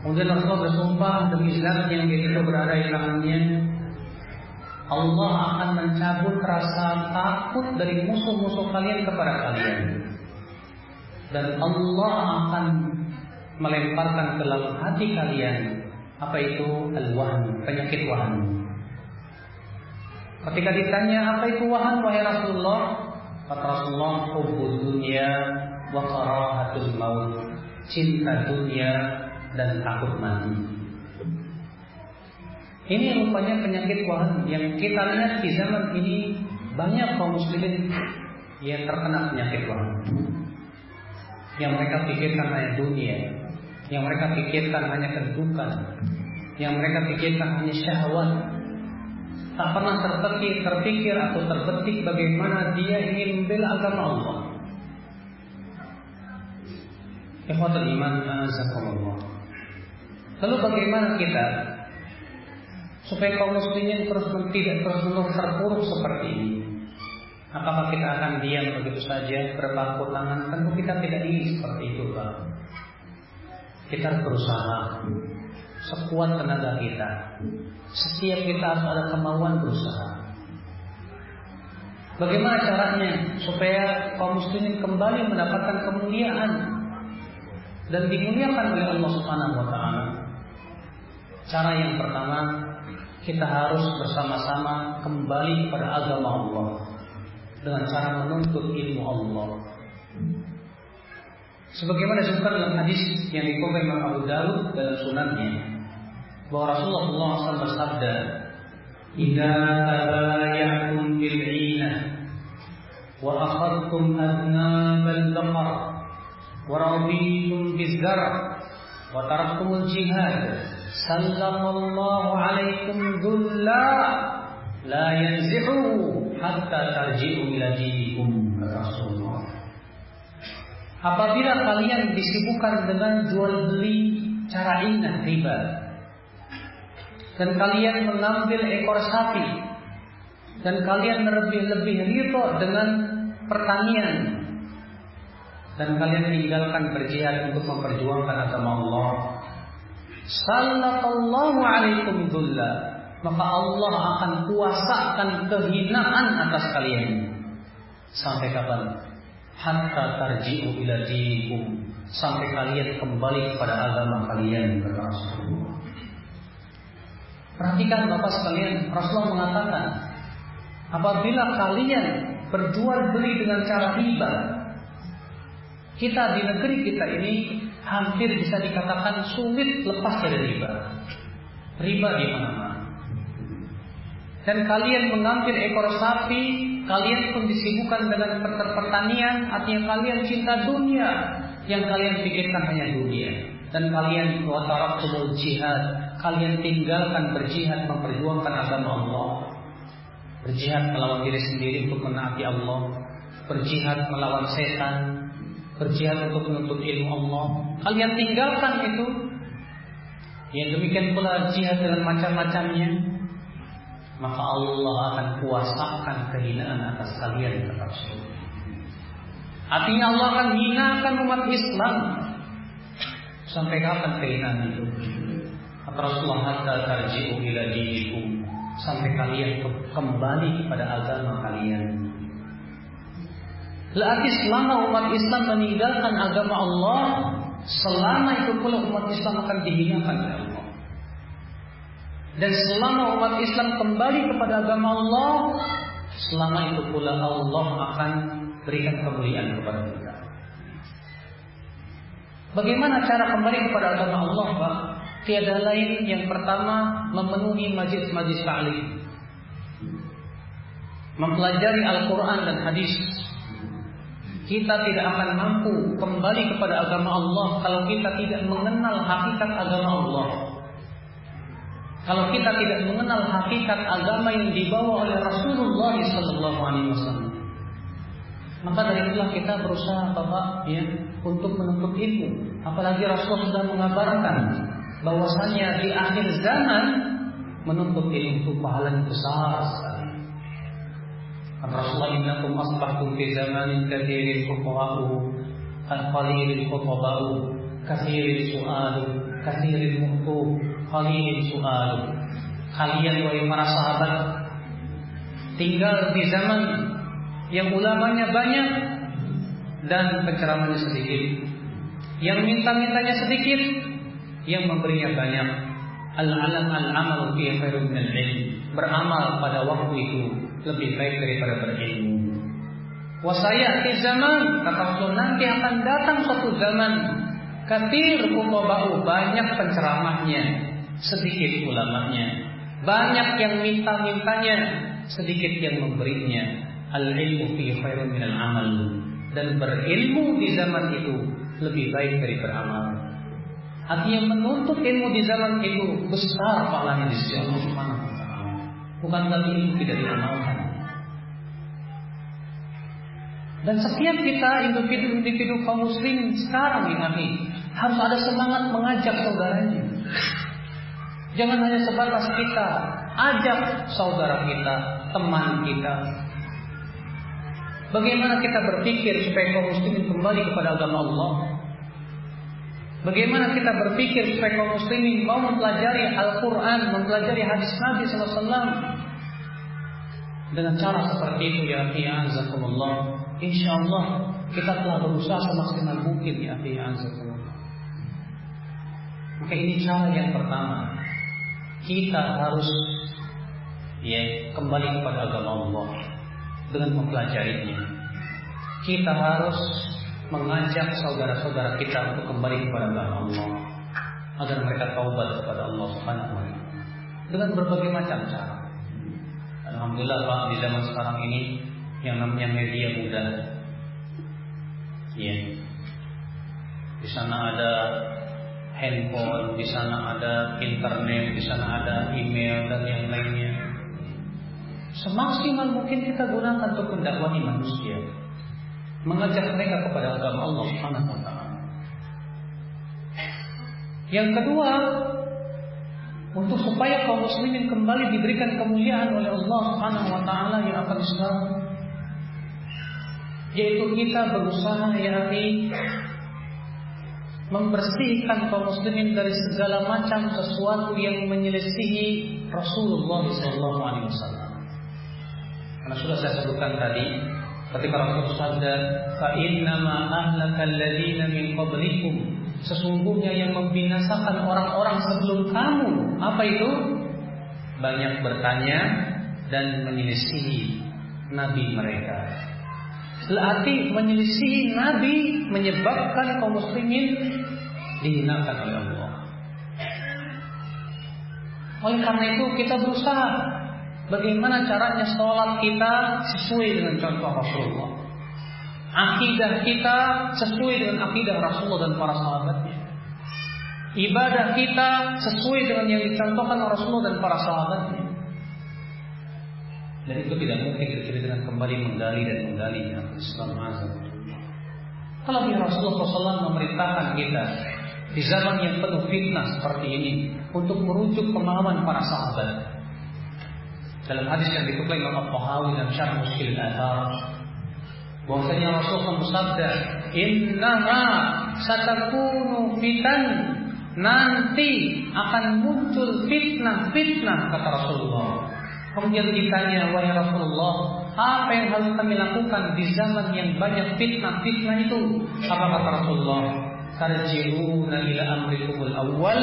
Kemudian Rasulullah bersumpah demi zat yang itu berada di tangannya Allah akan mencabut rasa takut dari musuh-musuh kalian kepada kalian. Dan Allah akan melemparkan ke dalam hati kalian apa itu al-wahn, penyakit wahn. Ketika ditanya apa itu wahan wahai Rasulullah, kata Rasulullah hubbud dunya wa karahatul maut, cinta dunia dan takut mati. Ini rupanya penyakit wahan yang kita lihat di zaman ini banyak kaum muslimin yang terkena penyakit wahan. Yang mereka pikirkan hanya dunia, yang mereka pikirkan hanya kedudukan, yang mereka pikirkan hanya syahwat. Tak pernah terpikir, terpikir atau terbetik bagaimana dia ingin membela agama Allah. Ikhwatul iman, azakumullah. Lalu bagaimana kita supaya kaum muslimin terus tidak terus menerus terpuruk seperti ini. Apakah kita akan diam begitu saja berpangku tangan? Tentu kita tidak ingin seperti itu, Pak. Kita berusaha sekuat tenaga kita. Setiap kita harus ada kemauan berusaha. Bagaimana caranya supaya kaum muslimin kembali mendapatkan kemuliaan dan dimuliakan oleh Allah Subhanahu wa taala? Cara yang pertama kita harus bersama-sama kembali kepada agama Allah dengan cara menuntut ilmu Allah. Sebagaimana disebutkan dalam hadis yang dikutip oleh Abu Dawud dalam sunannya bahwa Rasulullah SAW bersabda, "Idza tabayatum bil 'inah wa akhadtum adnab al-baqar wa raditum biz-zar' wa taraktumul jihad" sallallahu alaikum dhulla la yanzi'u hatta tarji'u ila dinikum Rasulullah. Apabila kalian disibukkan dengan jual beli cara inah riba dan kalian mengambil ekor sapi dan kalian lebih-lebih ridho dengan pertanian dan kalian tinggalkan berjihad untuk memperjuangkan agama Allah Sallallahu alaikum dhulla. Maka Allah akan kuasakan kehinaan atas kalian. Sampai kapan? Hatta tarji'u ila dinikum. Sampai kalian kembali kepada agama kalian Rasulullah. Perhatikan Bapak sekalian, Rasulullah mengatakan, apabila kalian berjual beli dengan cara riba, kita di negeri kita ini hampir bisa dikatakan sulit lepas dari riba. Riba di mana-mana. Dan kalian mengambil ekor sapi, kalian pun disibukkan dengan pertanian, artinya kalian cinta dunia, yang kalian pikirkan hanya dunia. Dan kalian wataraktumul jihad, kalian tinggalkan berjihad memperjuangkan agama Allah. Berjihad melawan diri sendiri untuk menaati Allah, berjihad melawan setan, berjihad untuk menuntut ilmu Allah. Kalian tinggalkan itu. Yang demikian pula jihad dengan macam-macamnya. Maka Allah akan kuasakan kehinaan atas kalian kata Rasul. Artinya Allah akan hinakan umat Islam Sampai kapan kehinaan itu? Kata Rasulullah hatta tarji'u ila dinikum sampai kalian kembali kepada agama kalian. Berarti selama umat Islam meninggalkan agama Allah, selama itu pula umat Islam akan dihinakan. Dan selama umat Islam kembali kepada agama Allah, selama itu pula Allah akan berikan kemuliaan kepada kita. Bagaimana cara kembali kepada agama Allah, Pak? Tiada lain yang pertama memenuhi majlis-majlis ta'lim. Mempelajari Al-Quran dan hadis. Kita tidak akan mampu kembali kepada agama Allah kalau kita tidak mengenal hakikat agama Allah. Kalau kita tidak mengenal hakikat agama yang dibawa oleh Rasulullah SAW. Maka dari itulah kita berusaha Bapak ya untuk menuntut ilmu. Apalagi Rasul sudah mengabarkan bahwasanya di akhir zaman menuntut ilmu itu pahalanya besar sekali. Rasulullah innakum asbahtum fi zamanin kathirin fuqaha'uhu qalilil khutaba'u kathiril su'alu kathiril muhtub qalilil su'alu kalian wahai para sahabat tinggal di zaman yang ulamanya banyak dan penceramahnya sedikit. Yang minta-mintanya sedikit, yang memberinya banyak. Al-alam al-amal fi khairun min. Beramal pada waktu itu lebih baik daripada berilmu. Wasaya di zaman kata Rasul nanti akan datang suatu zaman katir bau banyak penceramahnya sedikit ulamanya banyak yang minta-mintanya sedikit yang memberinya Al-ilmu fi khairun al amal. Dan berilmu di zaman itu lebih baik dari beramal. Artinya menuntut ilmu di zaman itu besar pahalanya di sisi Allah Subhanahu wa taala. Bukan berarti ilmu tidak diamalkan. Dan setiap kita individu-individu kaum muslimin sekarang ini harus ada semangat mengajak saudaranya. Jangan hanya sebatas kita ajak saudara kita, teman kita, Bagaimana kita berpikir supaya kaum muslimin kembali kepada agama Allah? Bagaimana kita berpikir supaya kaum muslimin mau mempelajari Al-Quran, mempelajari hadis Nabi SAW dengan cara seperti itu ya akhi azakumullah. Insya Allah kita telah berusaha semaksimal mungkin ya akhi azakumullah. Maka ini cara yang pertama. Kita harus ya kembali kepada agama Allah dengan mempelajarinya. Kita harus mengajak saudara-saudara kita untuk kembali kepada Allah agar mereka taubat kepada Allah Subhanahu wa taala dengan berbagai macam cara. Alhamdulillah Pak di zaman sekarang ini yang namanya media mudah. Ya. Di sana ada handphone, di sana ada internet, di sana ada email dan yang lainnya. Semaksimal mungkin kita gunakan untuk mendakwahi manusia. Mengajak mereka kepada agama Allah Subhanahu wa taala. Yang kedua, untuk supaya kaum muslimin kembali diberikan kemuliaan oleh Allah Subhanahu wa taala yang akan Islam yaitu kita berusaha ya membersihkan kaum muslimin dari segala macam sesuatu yang menyelisihi Rasulullah SAW. Karena sudah saya sebutkan tadi ketika Rasul sabda fa innama ahlakal ladina min qablikum sesungguhnya yang membinasakan orang-orang sebelum kamu apa itu banyak bertanya dan menyelisihi nabi mereka berarti menyelisihi nabi menyebabkan kaum muslimin dihinakan oleh Allah oleh karena itu kita berusaha Bagaimana caranya sholat kita sesuai dengan contoh Rasulullah. Akidah kita sesuai dengan akidah Rasulullah dan para sahabatnya. Ibadah kita sesuai dengan yang dicontohkan Rasulullah dan para sahabatnya. Dan itu tidak mungkin terjadi dengan kembali menggali dan menggali yang Islam azab. Kalau Rasulullah SAW memerintahkan kita di zaman yang penuh fitnah seperti ini untuk merujuk pemahaman para sahabat, dalam hadis yang dikutip oleh Al-Tahawi dan Syarh Muskil Al-Athar bahwasanya Rasulullah bersabda, "Innama satakunu fitan nanti akan muncul fitnah-fitnah kata Rasulullah. Kemudian ditanya, wahai Rasulullah, apa yang harus kami lakukan di zaman yang banyak fitnah-fitnah itu? Apa kata Rasulullah? Tarji'una ila amrikumul awal.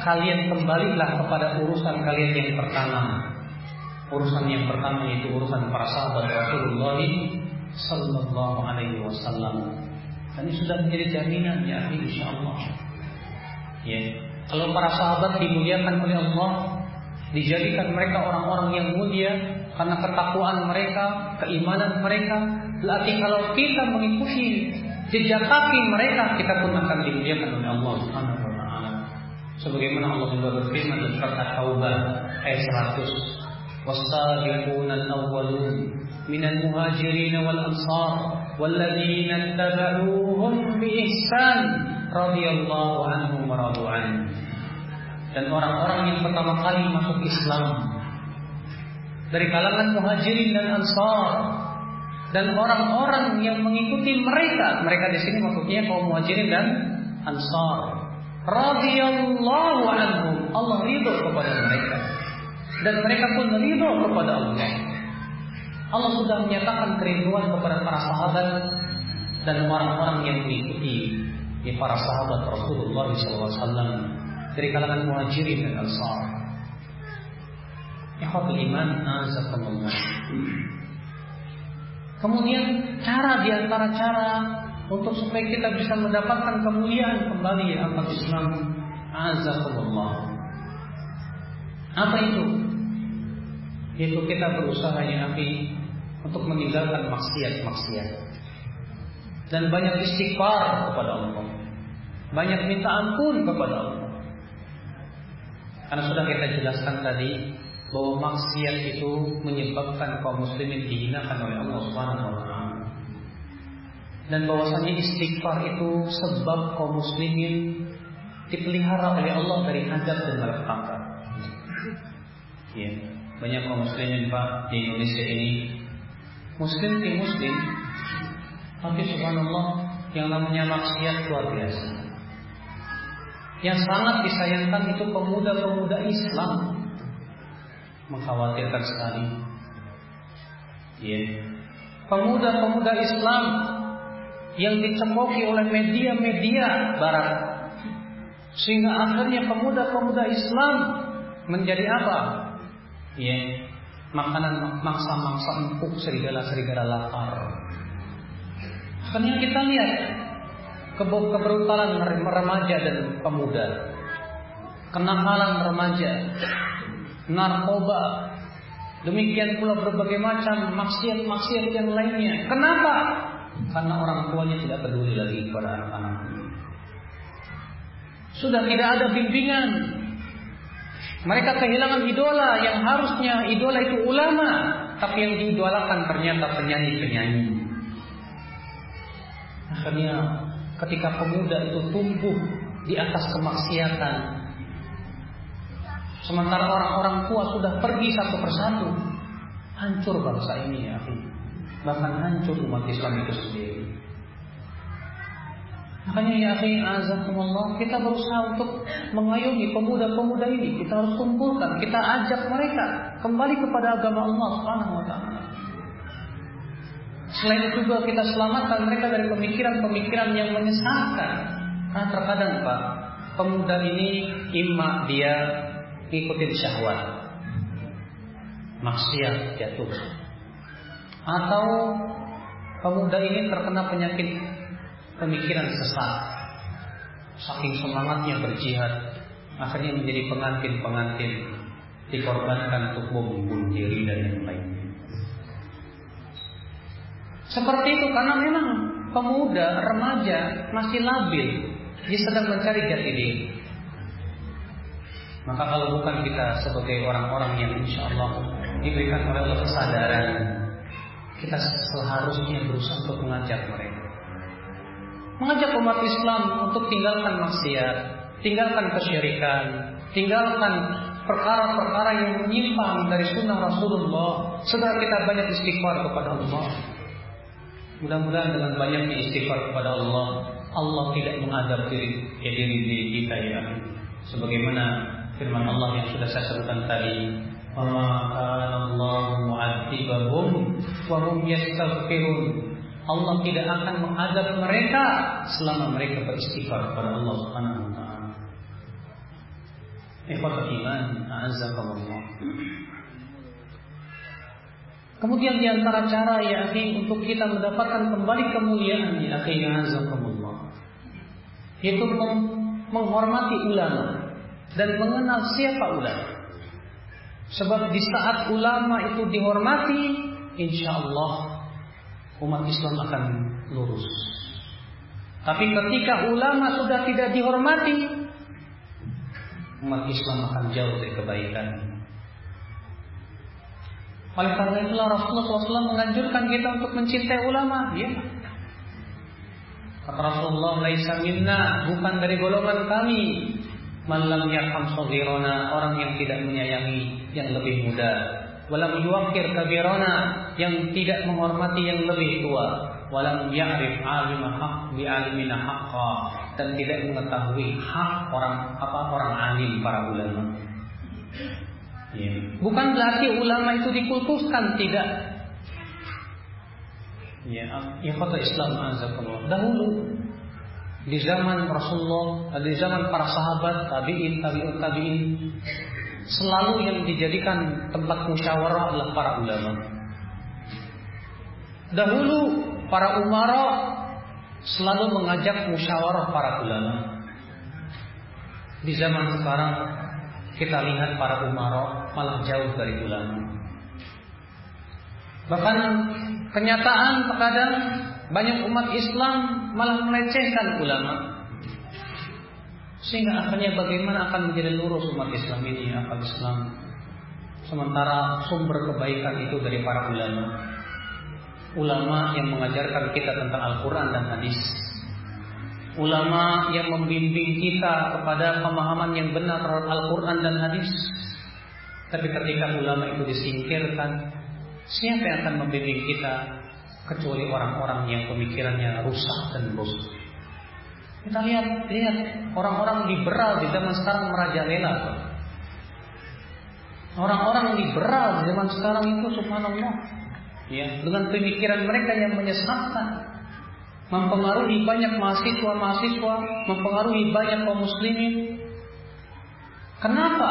Kalian kembalilah kepada urusan kalian yang pertama. Urusan yang pertama yaitu urusan para sahabat Rasulullah Sallallahu Alaihi Wasallam. Dan ini sudah menjadi jaminan ya, insya Allah. Ya, kalau para sahabat dimuliakan oleh Allah, dijadikan mereka orang-orang yang mulia karena ketakwaan mereka, keimanan mereka. Berarti kalau kita mengikuti jejak kaki mereka, kita pun akan dimuliakan oleh Allah Subhanahu wa taala. Sebagaimana Allah juga berfirman dalam surat At-Taubah ayat 100. والسابقون الأولون من المهاجرين والأنصار والذين اتبعوهم بإحسان رضي الله عنهم ورضوا عنه dan orang-orang yang pertama kali masuk Islam dari kalangan muhajirin dan ansar dan orang-orang yang mengikuti mereka mereka di sini maksudnya kaum muhajirin dan ansar radhiyallahu anhum Allah ridho kepada mereka dan mereka pun ridho kepada Allah Allah sudah menyatakan kerinduan kepada para sahabat dan orang-orang yang mengikuti di para sahabat Rasulullah SAW dari kalangan muhajirin dan ansar. Ikhwatul iman azakumullah. Kemudian cara di antara cara untuk supaya kita bisa mendapatkan kemuliaan kembali ya amal Islam azakumullah. Apa itu? Yaitu kita berusaha ya Nabi untuk meninggalkan maksiat-maksiat dan banyak istighfar kepada Allah. Banyak minta ampun kepada Allah. Karena sudah kita jelaskan tadi bahwa maksiat itu menyebabkan kaum muslimin dihinakan oleh Allah Subhanahu wa taala. Dan bahwasanya istighfar itu sebab kaum muslimin dipelihara oleh Allah dari azab dan malapetaka. Ya, banyak kaum muslimin Pak di Indonesia ini muslim di muslim tapi subhanallah yang namanya maksiat luar biasa. Yang sangat disayangkan itu pemuda-pemuda Islam mengkhawatirkan sekali. Ya. Pemuda-pemuda Islam yang dicemoki oleh media-media barat sehingga akhirnya pemuda-pemuda Islam menjadi apa? Ya, makanan mangsa-mangsa empuk serigala-serigala lapar. Akhirnya kita lihat kebrutalan remaja dan pemuda, kenakalan remaja, narkoba, demikian pula berbagai macam maksiat-maksiat yang lainnya. Kenapa? Karena orang tuanya tidak peduli lagi kepada anak-anak. Sudah tidak ada bimbingan. Mereka kehilangan idola yang harusnya idola itu ulama, tapi yang diidolakan ternyata penyanyi-penyanyi. Akhirnya ketika pemuda itu tumbuh di atas kemaksiatan. Sementara orang-orang tua sudah pergi satu persatu, hancur bangsa ini ya, bahkan hancur umat Islam itu sendiri. Makanya ya akhi azakumullah kita berusaha untuk mengayomi pemuda-pemuda ini. Kita harus kumpulkan, kita ajak mereka kembali kepada agama Allah Subhanahu wa taala. Selain itu juga kita selamatkan mereka dari pemikiran-pemikiran yang menyesatkan. Karena terkadang Pak, pemuda ini imma dia ikutin syahwat. Maksiat jatuh. Atau pemuda ini terkena penyakit pemikiran sesat. Saking semangatnya berjihad, akhirnya menjadi pengantin-pengantin dikorbankan untuk membunuh diri dan yang lainnya. Seperti itu karena memang pemuda, remaja masih labil, dia sedang mencari jati diri. Maka kalau bukan kita sebagai orang-orang yang insya Allah diberikan oleh Allah kesadaran, kita seharusnya berusaha untuk mengajak mereka. Mengajak umat Islam untuk tinggalkan maksiat, tinggalkan kesyirikan, tinggalkan perkara-perkara yang menyimpang dari sunnah Rasulullah. Setelah kita banyak istighfar kepada Allah. Mudah-mudahan dengan banyaknya istighfar kepada Allah Allah tidak mengadab diri, ya diri, diri kita ya. Sebagaimana firman Allah yang sudah saya sebutkan tadi, "Wa Allah mu'adzibahum wa hum yastaghfirun." Allah tidak akan mengadab mereka selama mereka beristighfar kepada Allah Subhanahu wa taala. Iman, a'azzakumullah. Kemudian di antara cara ya akhi untuk kita mendapatkan kembali kemuliaan ya akhi a'azzakumullah yaitu menghormati ulama dan mengenal siapa ulama. Sebab di saat ulama itu dihormati, insya Allah umat Islam akan lurus. Tapi ketika ulama sudah tidak dihormati, umat Islam akan jauh dari kebaikan. Oleh karena itulah Rasulullah SAW menganjurkan kita untuk mencintai ulama. Ya. Kata Rasulullah, Laisa minna, bukan dari golongan kami. Malam yarham soghirona, orang yang tidak menyayangi yang lebih muda. Walam yuwakir kabirona, yang tidak menghormati yang lebih tua. Walam ya'rif alima haq bi alimina haqqa dan tidak mengetahui hak orang apa orang alim para ulama. Ya. Bukan berarti ulama itu dikultuskan tidak. Ya, ya kata Islam azakumullah. Dahulu di zaman Rasulullah, di zaman para sahabat, tabi'in, tabi'ut tabi'in, selalu yang dijadikan tempat musyawarah adalah para ulama. Dahulu para umara selalu mengajak musyawarah para ulama. Di zaman sekarang kita lihat para umara malah jauh dari ulama. Bahkan kenyataan terkadang banyak umat Islam malah melecehkan ulama. Sehingga akhirnya bagaimana akan menjadi lurus umat Islam ini akal Islam. Sementara sumber kebaikan itu dari para ulama. Ulama yang mengajarkan kita tentang Al-Quran dan hadis. Ulama yang membimbing kita kepada pemahaman yang benar terhadap Al-Quran dan hadis. Tapi ketika ulama itu disingkirkan Siapa yang akan membimbing kita Kecuali orang-orang yang pemikirannya rusak dan rusak kita lihat, lihat orang-orang liberal di zaman sekarang merajalela. Orang-orang liberal di zaman sekarang itu subhanallah. Ya, dengan pemikiran mereka yang menyesatkan, mempengaruhi banyak mahasiswa-mahasiswa, mempengaruhi banyak kaum muslimin. Kenapa?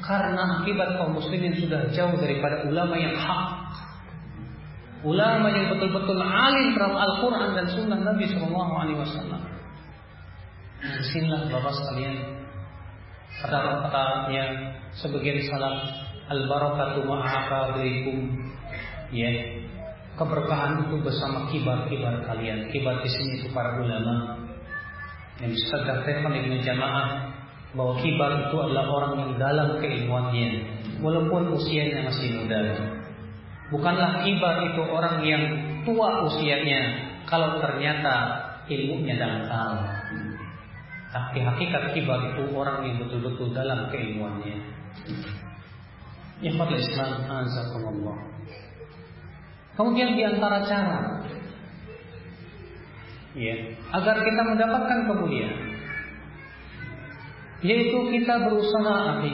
Karena akibat kaum muslimin sudah jauh daripada ulama yang hak. Ulama yang betul-betul alim terhadap Al-Quran dan Sunnah Nabi Sallallahu Alaihi Wasallam. Bismillah Bapak sekalian. Kata yang sebagian salam al barakatu ma'akabrikum. Ya. Keberkahan itu bersama kibar-kibar kalian. Kibar di sini itu para ulama yang disegakkan dengan jamaah bahwa kibar itu adalah orang yang dalam keilmuannya walaupun usianya masih muda. Bukanlah kibar itu orang yang tua usianya kalau ternyata ilmunya dangkal. Tapi hakikat kibar itu orang yang betul-betul dalam keilmuannya. Ya Islam azakumullah. Kemudian di antara cara ya, agar kita mendapatkan kemuliaan yaitu kita berusaha api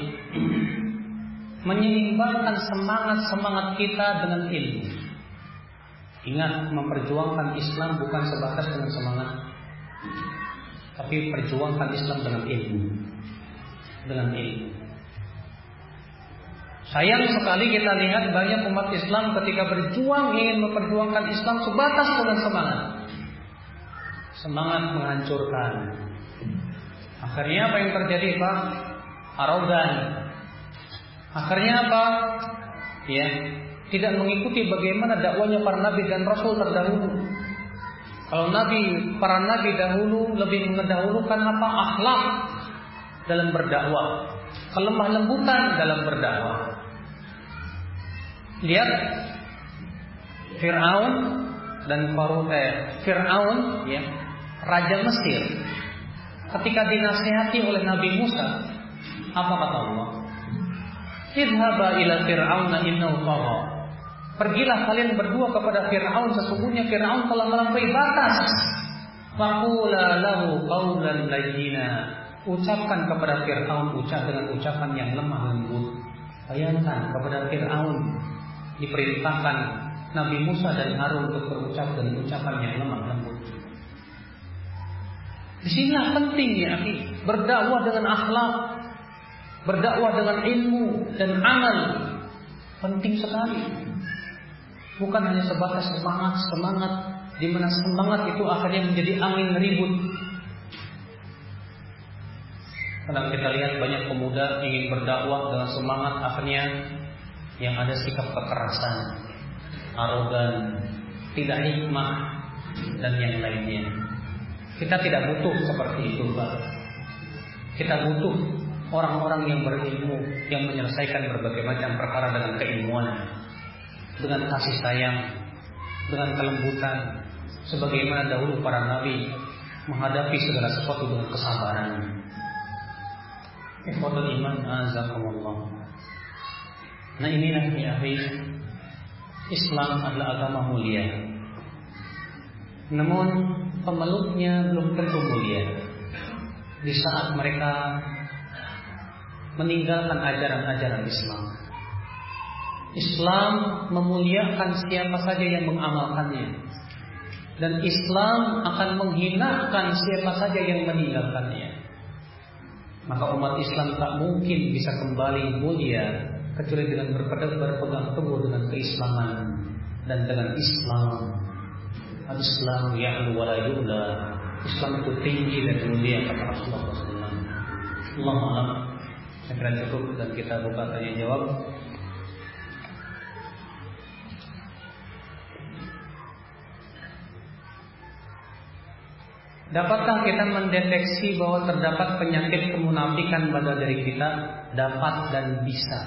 menyeimbangkan semangat-semangat kita dengan ilmu. Ingat memperjuangkan Islam bukan sebatas dengan semangat tapi perjuangkan Islam dengan ilmu. Dengan ilmu. Sayang sekali kita lihat banyak umat Islam ketika berjuang ingin memperjuangkan Islam sebatas dengan semangat. Semangat menghancurkan. Akhirnya apa yang terjadi Pak? Arogan. Akhirnya apa? Ya, tidak mengikuti bagaimana dakwanya para nabi dan rasul terdahulu. Kalau Nabi, para Nabi dahulu lebih mendahulukan apa? Akhlak dalam berdakwah. Kelemah lembutan dalam berdakwah. Lihat Fir'aun dan Farun eh, Fir'aun ya, raja Mesir. Ketika dinasihati oleh Nabi Musa, apa kata Allah? Idhaba ila Fir'aun innahu tagha. Pergilah kalian berdua kepada Fir'aun Sesungguhnya Fir'aun telah melampaui batas Faqula lahu qawlan layyina. Ucapkan kepada Fir'aun ucap dengan ucapan yang lemah lembut. Bayangkan kepada Fir'aun diperintahkan Nabi Musa dan Harun untuk berucap dengan ucapan yang lemah lembut. Di sinilah pentingnya, akhi, berdakwah dengan akhlak, berdakwah dengan ilmu dan amal penting sekali. Bukan hanya sebatas semangat, semangat di mana semangat itu akhirnya menjadi angin ribut. Kadang kita lihat banyak pemuda ingin berdakwah dengan semangat akhirnya yang ada sikap kekerasan, arogan, tidak hikmah dan yang lainnya. Kita tidak butuh seperti itu, Pak. Kita butuh orang-orang yang berilmu yang menyelesaikan berbagai macam perkara dengan keilmuan, dengan kasih sayang, dengan kelembutan, sebagaimana dahulu para nabi menghadapi segala sesuatu dengan kesabaran. Ikhwatul iman azakumullah. Nah inilah ya Islam adalah agama mulia. Namun pemeluknya belum tentu mulia. Di saat mereka meninggalkan ajaran-ajaran Islam. Islam memuliakan siapa saja yang mengamalkannya. Dan Islam akan menghinakan siapa saja yang meninggalkannya. Maka umat Islam tak mungkin bisa kembali mulia kecuali dengan berpegang, berpegang teguh dengan keislaman dan dengan Islam. Al-Islam ya'lu wa la Islam itu tinggi dan mulia kata Rasulullah SAW. Allah saya cukup dan kita buka tanya jawab. Dapatkah kita mendeteksi bahwa terdapat penyakit kemunafikan pada diri kita? Dapat dan bisa.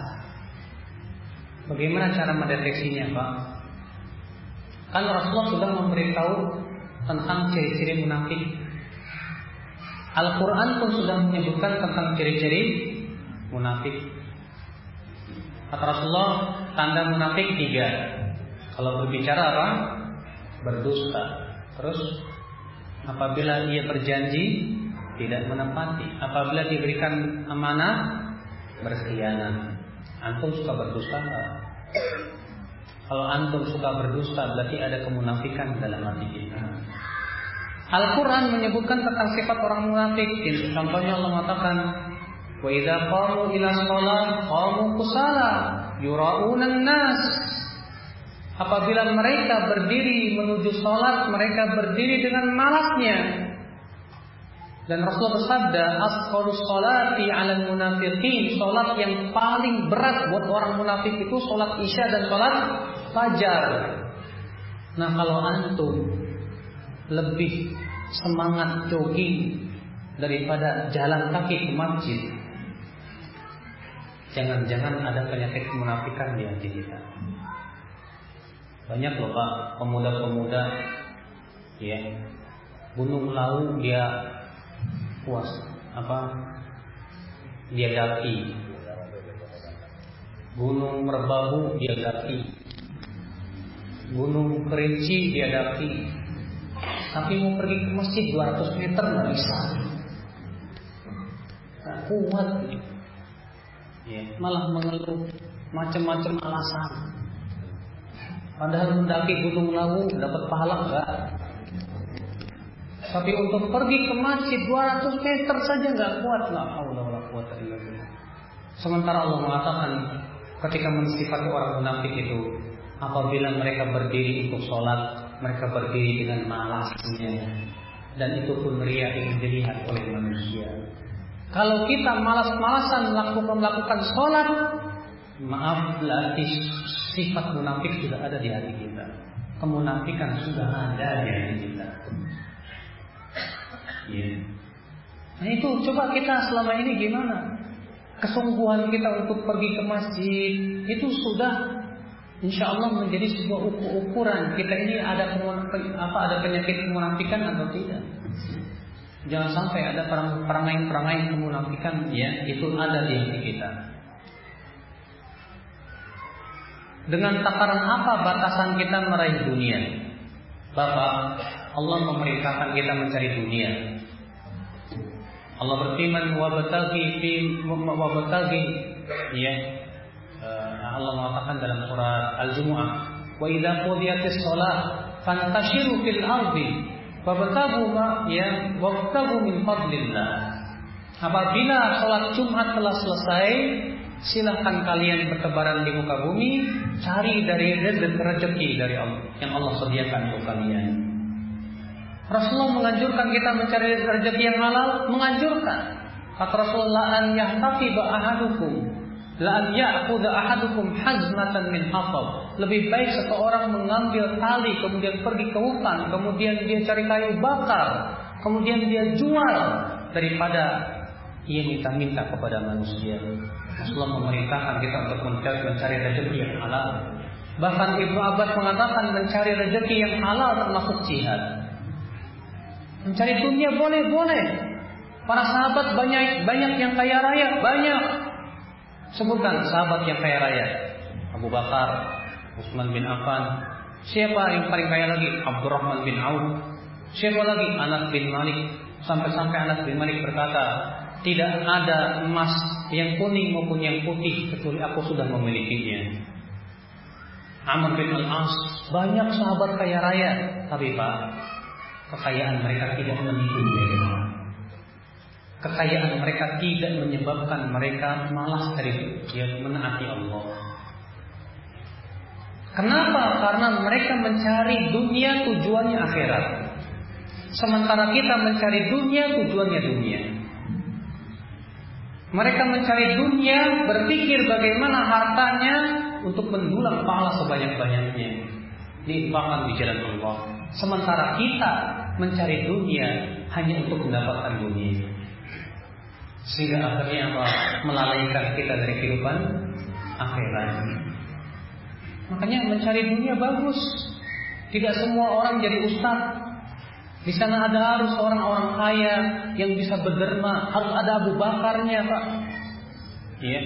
Bagaimana cara mendeteksinya, Pak? Kan Rasulullah sudah memberitahu tentang ciri-ciri munafik. Al-Quran pun sudah menyebutkan tentang ciri-ciri munafik. Kata Rasulullah, tanda munafik tiga. Kalau berbicara apa? Berdusta. Terus apabila ia berjanji tidak menepati. Apabila diberikan amanah berkhianat. Antum suka berdusta enggak? Kalau antum suka berdusta berarti ada kemunafikan dalam hati kita. Al-Quran menyebutkan tentang sifat orang munafik. Contohnya Allah mengatakan Wa idza qamu ila shalah qamu kusala yura'una nas Apabila mereka berdiri menuju salat, mereka berdiri dengan malasnya. Dan Rasulullah bersabda, "Asqalus salati 'alal munafiqin." Salat yang paling berat buat orang munafik itu salat Isya dan salat fajar. Nah, kalau antum lebih semangat jogging daripada jalan kaki ke masjid, Jangan-jangan ada penyakit kemunafikan di hati kita. Banyak loh Pak, pemuda-pemuda ya. Gunung Lawu dia puas apa? Dia daki. Gunung Merbabu dia daki. Gunung Kerinci dia daki. Tapi mau pergi ke masjid 200 meter nggak bisa. Gak kuat ya, malah mengeluh macam-macam alasan. Padahal mendaki Gunung Lawu dapat pahala enggak? Tapi untuk pergi ke masjid 200 meter saja enggak kuat lah. Allah wala quwata illa Sementara Allah mengatakan ketika mensifati orang munafik itu, apabila mereka berdiri untuk sholat, mereka berdiri dengan malasnya, dan itu pun ria yang dilihat oleh manusia. Kalau kita malas-malasan melakukan melakukan sholat, maaf berarti sifat munafik sudah ada di hati kita. Kemunafikan sudah ada di hati kita. Ya. Nah itu coba kita selama ini gimana? Kesungguhan kita untuk pergi ke masjid itu sudah Insya Allah menjadi sebuah ukuran kita ini ada apa ada penyakit kemunafikan atau tidak. Jangan sampai ada perangai-perangai kemunafikan ya, itu ada di hati kita. Dengan takaran apa batasan kita meraih dunia? Bapak, Allah memerintahkan kita mencari dunia. Allah berfirman wabtaghi fi ya uh, Allah mengatakan dalam surat Al-Jumu'ah wa idza qudiyatis shalah fantashiru fil ardi wabtaghu ma ya wabtaghu min fadlillah Apabila sholat Jumat telah selesai, silahkan kalian bertebaran di muka bumi, cari dari rezeki dari Allah yang Allah sediakan untuk kalian. Rasulullah menganjurkan kita mencari rezeki yang halal, menganjurkan. Kata Rasulullah an yahtafiba ahadukum la an ahadukum hazmatan min hatab. Lebih baik seseorang mengambil tali kemudian pergi ke hutan, kemudian dia cari kayu bakar, kemudian dia jual daripada ia minta-minta kepada manusia. Rasulullah memerintahkan kita untuk mencari, rezeki yang halal. Bahkan Ibnu Abbas mengatakan mencari rezeki yang halal termasuk jihad. Mencari dunia boleh boleh. Para sahabat banyak banyak yang kaya raya banyak. Sebutkan sahabat yang kaya raya. Abu Bakar, Utsman bin Affan. Siapa yang paling kaya lagi? Abdurrahman bin Auf. Siapa lagi? Anas bin Malik. Sampai-sampai Anas bin Malik berkata, tidak ada emas yang kuning maupun yang putih kecuali aku sudah memilikinya. Amr bin Al-As banyak sahabat kaya raya, tapi Pak, kekayaan mereka tidak menipu mereka. Kekayaan mereka tidak menyebabkan mereka malas dari dia menaati Allah. Kenapa? Karena mereka mencari dunia tujuannya akhirat. Sementara kita mencari dunia tujuannya dunia. Mereka mencari dunia, berpikir bagaimana hartanya untuk mendulang pahala sebanyak-banyaknya. Diinfakkan di jalan Allah. Sementara kita mencari dunia hanya untuk mendapatkan dunia. Sehingga akhirnya apa? Melalaikan kita dari kehidupan akhirat. Makanya mencari dunia bagus. Tidak semua orang jadi ustaz, di sana ada harus orang-orang kaya yang bisa berderma, harus ada Abu Bakarnya, Pak. Iya.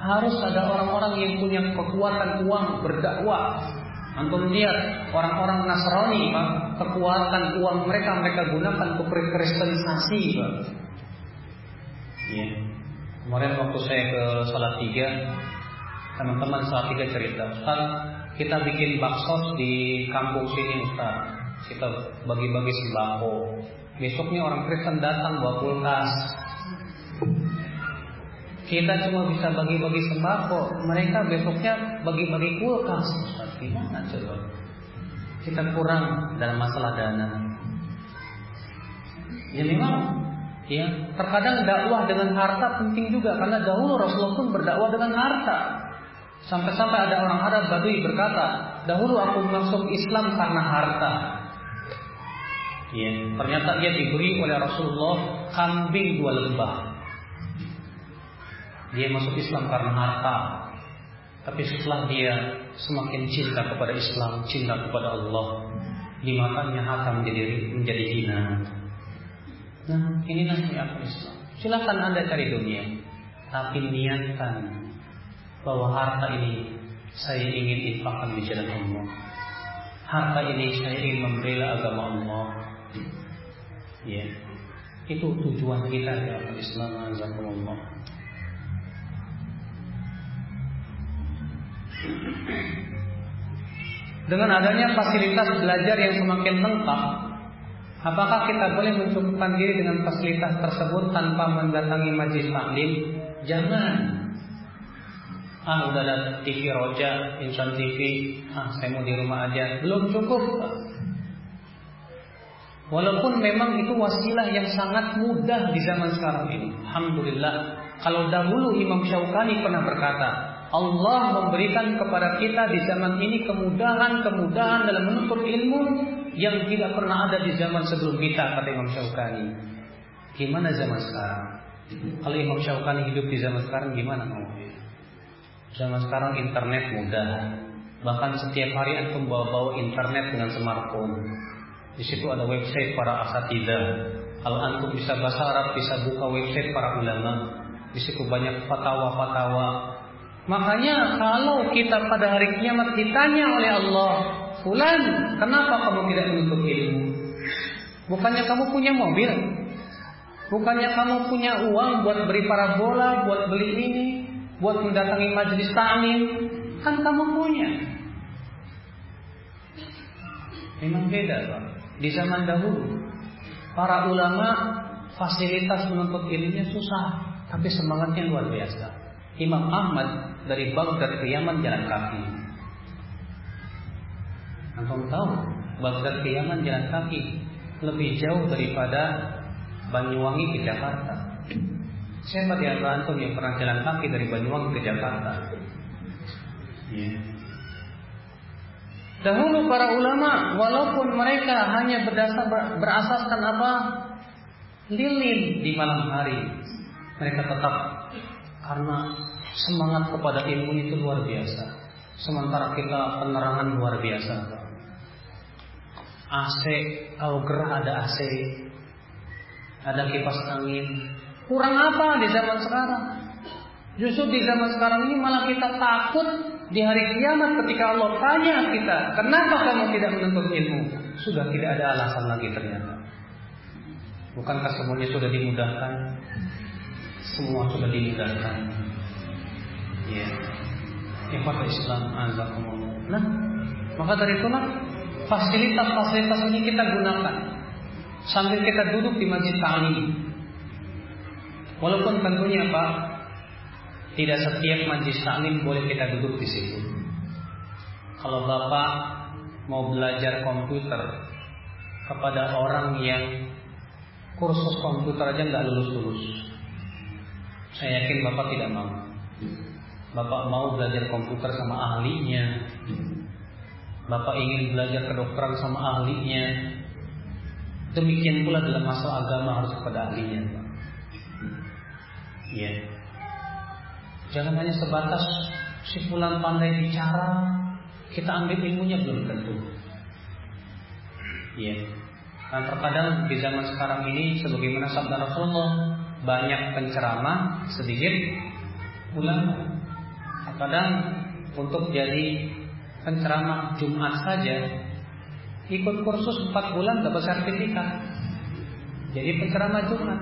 Harus ada orang-orang yang punya kekuatan uang berdakwah. Antum lihat orang-orang Nasrani, Pak, kekuatan uang mereka mereka gunakan untuk kristenisasi, Pak. Iya. Kemarin waktu saya ke tiga, teman-teman tiga cerita, Ustaz, kita bikin bakso di kampung sini, Ustaz kita bagi-bagi sembako. Besoknya orang Kristen datang bawa kulkas. Kita cuma bisa bagi-bagi sembako, mereka besoknya bagi-bagi kulkas. Gimana coba? Kita kurang dalam masalah dana. Ya memang ya terkadang dakwah dengan harta penting juga karena dahulu Rasulullah pun berdakwah dengan harta. Sampai-sampai ada orang Arab Badui berkata, dahulu aku masuk Islam karena harta. Ya, ternyata dia diberi oleh Rasulullah kambing dua lembah. Dia masuk Islam karena harta. Tapi setelah dia semakin cinta kepada Islam, cinta kepada Allah, di matanya harta menjadi menjadi hina. Nah, inilah akal Islam. Silakan Anda cari dunia, tapi niatkan bahwa harta ini saya ingin infakkan di jalan Allah. Harta ini saya ingin membela agama Allah. Ya. Itu tujuan kita di dalam Islam azakumullah. Dengan adanya fasilitas belajar yang semakin lengkap, apakah kita boleh mencukupkan diri dengan fasilitas tersebut tanpa mendatangi majlis taklim? Jangan. Ah, udah ada TV Roja, Insan TV. Ah, saya mau di rumah aja. Belum cukup. Walaupun memang itu wasilah yang sangat mudah di zaman sekarang ini. Alhamdulillah. Kalau dahulu Imam Syaukani pernah berkata, Allah memberikan kepada kita di zaman ini kemudahan-kemudahan dalam menuntut ilmu yang tidak pernah ada di zaman sebelum kita, kata Imam Syaukani. Gimana zaman sekarang? Kalau Imam Syaukani hidup di zaman sekarang gimana mau? Zaman sekarang internet mudah. Bahkan setiap hari antum bawa-bawa internet dengan smartphone. Di situ ada website para asatidah. Kalau antum bisa bahasa Arab bisa buka website para ulama. Di situ banyak fatwa-fatwa. Makanya kalau kita pada hari kiamat ditanya oleh Allah, Fulan, kenapa kamu tidak menuntut ilmu? Bukannya kamu punya mobil? Bukannya kamu punya uang buat beli parabola, buat beli ini, buat mendatangi majelis taklim? Kan kamu punya. Memang beda, Pak. Di zaman dahulu, para ulama fasilitas menuntut ilmunya susah, tapi semangatnya luar biasa. Imam Ahmad dari Baghdad ke Yaman jalan kaki. Antum tahu, Baghdad ke Yaman jalan kaki lebih jauh daripada Banyuwangi ke Jakarta. Siapa di antara antum yang pernah jalan kaki dari Banyuwangi ke Jakarta? Ya. Dahulu para ulama walaupun mereka hanya berdasar berasaskan apa? lilin di malam hari. Mereka tetap karena semangat kepada ilmu itu luar biasa. Sementara kita penerangan luar biasa. AC, kalau gerah ada AC, ada kipas angin. Kurang apa di zaman sekarang? Justru di zaman sekarang ini malah kita takut di hari kiamat ketika Allah tanya kita, kenapa kamu tidak menuntut ilmu? Sudah tidak ada alasan lagi ternyata. Bukankah semuanya sudah dimudahkan? Semua sudah dimudahkan. Ya. Ikhwat Islam azakumullah. Nah, maka dari itulah fasilitas-fasilitas ini kita gunakan sambil kita duduk di masjid ta'lim. Walaupun tentunya Pak tidak setiap majlis taklim boleh kita duduk di situ. Kalau Bapak mau belajar komputer kepada orang yang kursus komputer aja nggak lulus-lulus, saya yakin Bapak tidak mau. Bapak mau belajar komputer sama ahlinya. Bapak ingin belajar kedokteran sama ahlinya. Demikian pula dalam masalah agama harus kepada ahlinya. Ya. Yeah. Jangan hanya sebatas si pandai bicara, kita ambil ilmunya belum tentu. Ya. Dan terkadang di zaman sekarang ini sebagaimana sabda Rasulullah banyak penceramah, sedikit ulama. Terkadang untuk jadi penceramah Jumat saja ikut kursus 4 bulan dapat sertifikat. Jadi penceramah Jumat.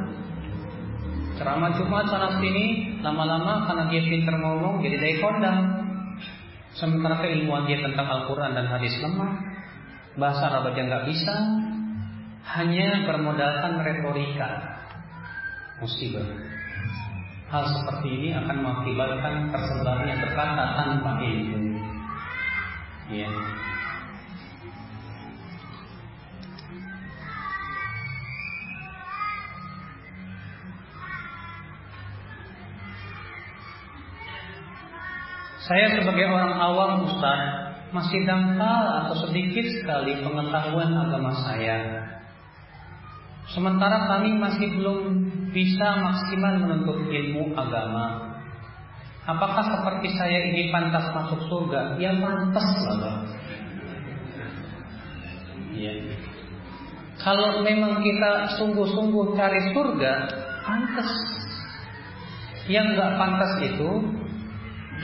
Ceramah Jumat sana sini lama-lama karena dia pintar ngomong jadi dari kondang. Sementara keilmuan dia tentang Al-Quran dan hadis lemah, bahasa Arab aja nggak bisa, hanya bermodalkan retorika. Musibah. Hal seperti ini akan mengakibatkan tersebarnya berkata tanpa ilmu. Ya. Saya sebagai orang awam Ustaz masih dangkal atau sedikit sekali pengetahuan agama saya. Sementara kami masih belum bisa maksimal menuntut ilmu agama. Apakah seperti saya ini pantas masuk surga? Ya pantas lah. Ya. Kalau memang kita sungguh-sungguh cari surga, pantas. Yang nggak pantas itu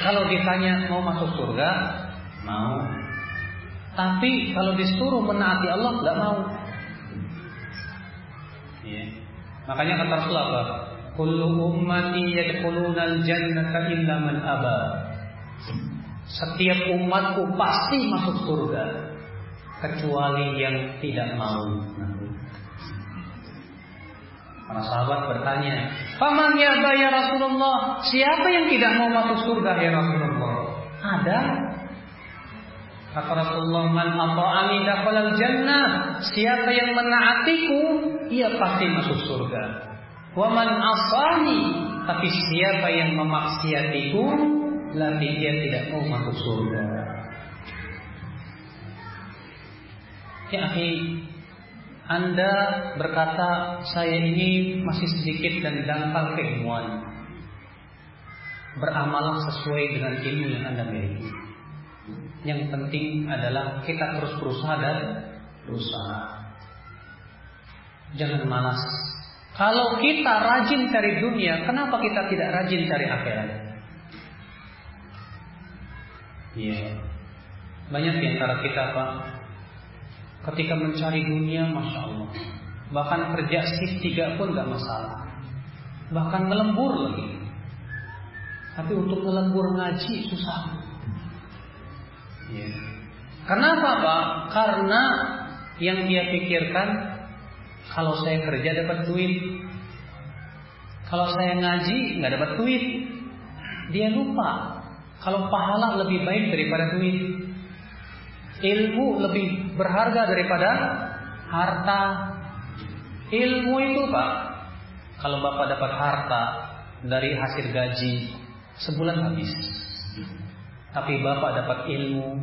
kalau ditanya mau masuk surga, mau. Tapi kalau disuruh menaati Allah nggak mau. Ya. Makanya kata Rasulullah? Kullu ummati yadkhuluna al-jannata illa man aba. Setiap umatku pasti masuk surga kecuali yang tidak mau. Para sahabat bertanya, "Faman ya ya Rasulullah? Siapa yang tidak mau masuk surga ya Rasulullah?" Ada. Kata Rasulullah, "Man ata'ani dakhalal jannah." Siapa yang menaatiku, ia pasti masuk surga. Wa man asani, tapi siapa yang memaksiatiku, nanti dia tidak mau masuk surga. Ya, akhi, anda berkata saya ini masih sedikit dan dangkal keilmuan. Beramalah sesuai dengan ilmu yang Anda miliki. Yang penting adalah kita terus berusaha dan berusaha. Jangan malas. Kalau kita rajin cari dunia, kenapa kita tidak rajin cari akhirat? Iya. Banyak di antara kita, Pak, Ketika mencari dunia, masya Allah, Bahkan kerja shift tiga pun gak masalah. Bahkan ngelembur lagi. Tapi untuk ngelembur ngaji susah. Ya. Kenapa Pak? Karena yang dia pikirkan kalau saya kerja dapat duit, kalau saya ngaji nggak dapat duit. Dia lupa kalau pahala lebih baik daripada duit. Ilmu lebih berharga daripada harta. Ilmu itu Pak, kalau Bapak dapat harta dari hasil gaji sebulan habis. Tapi Bapak dapat ilmu,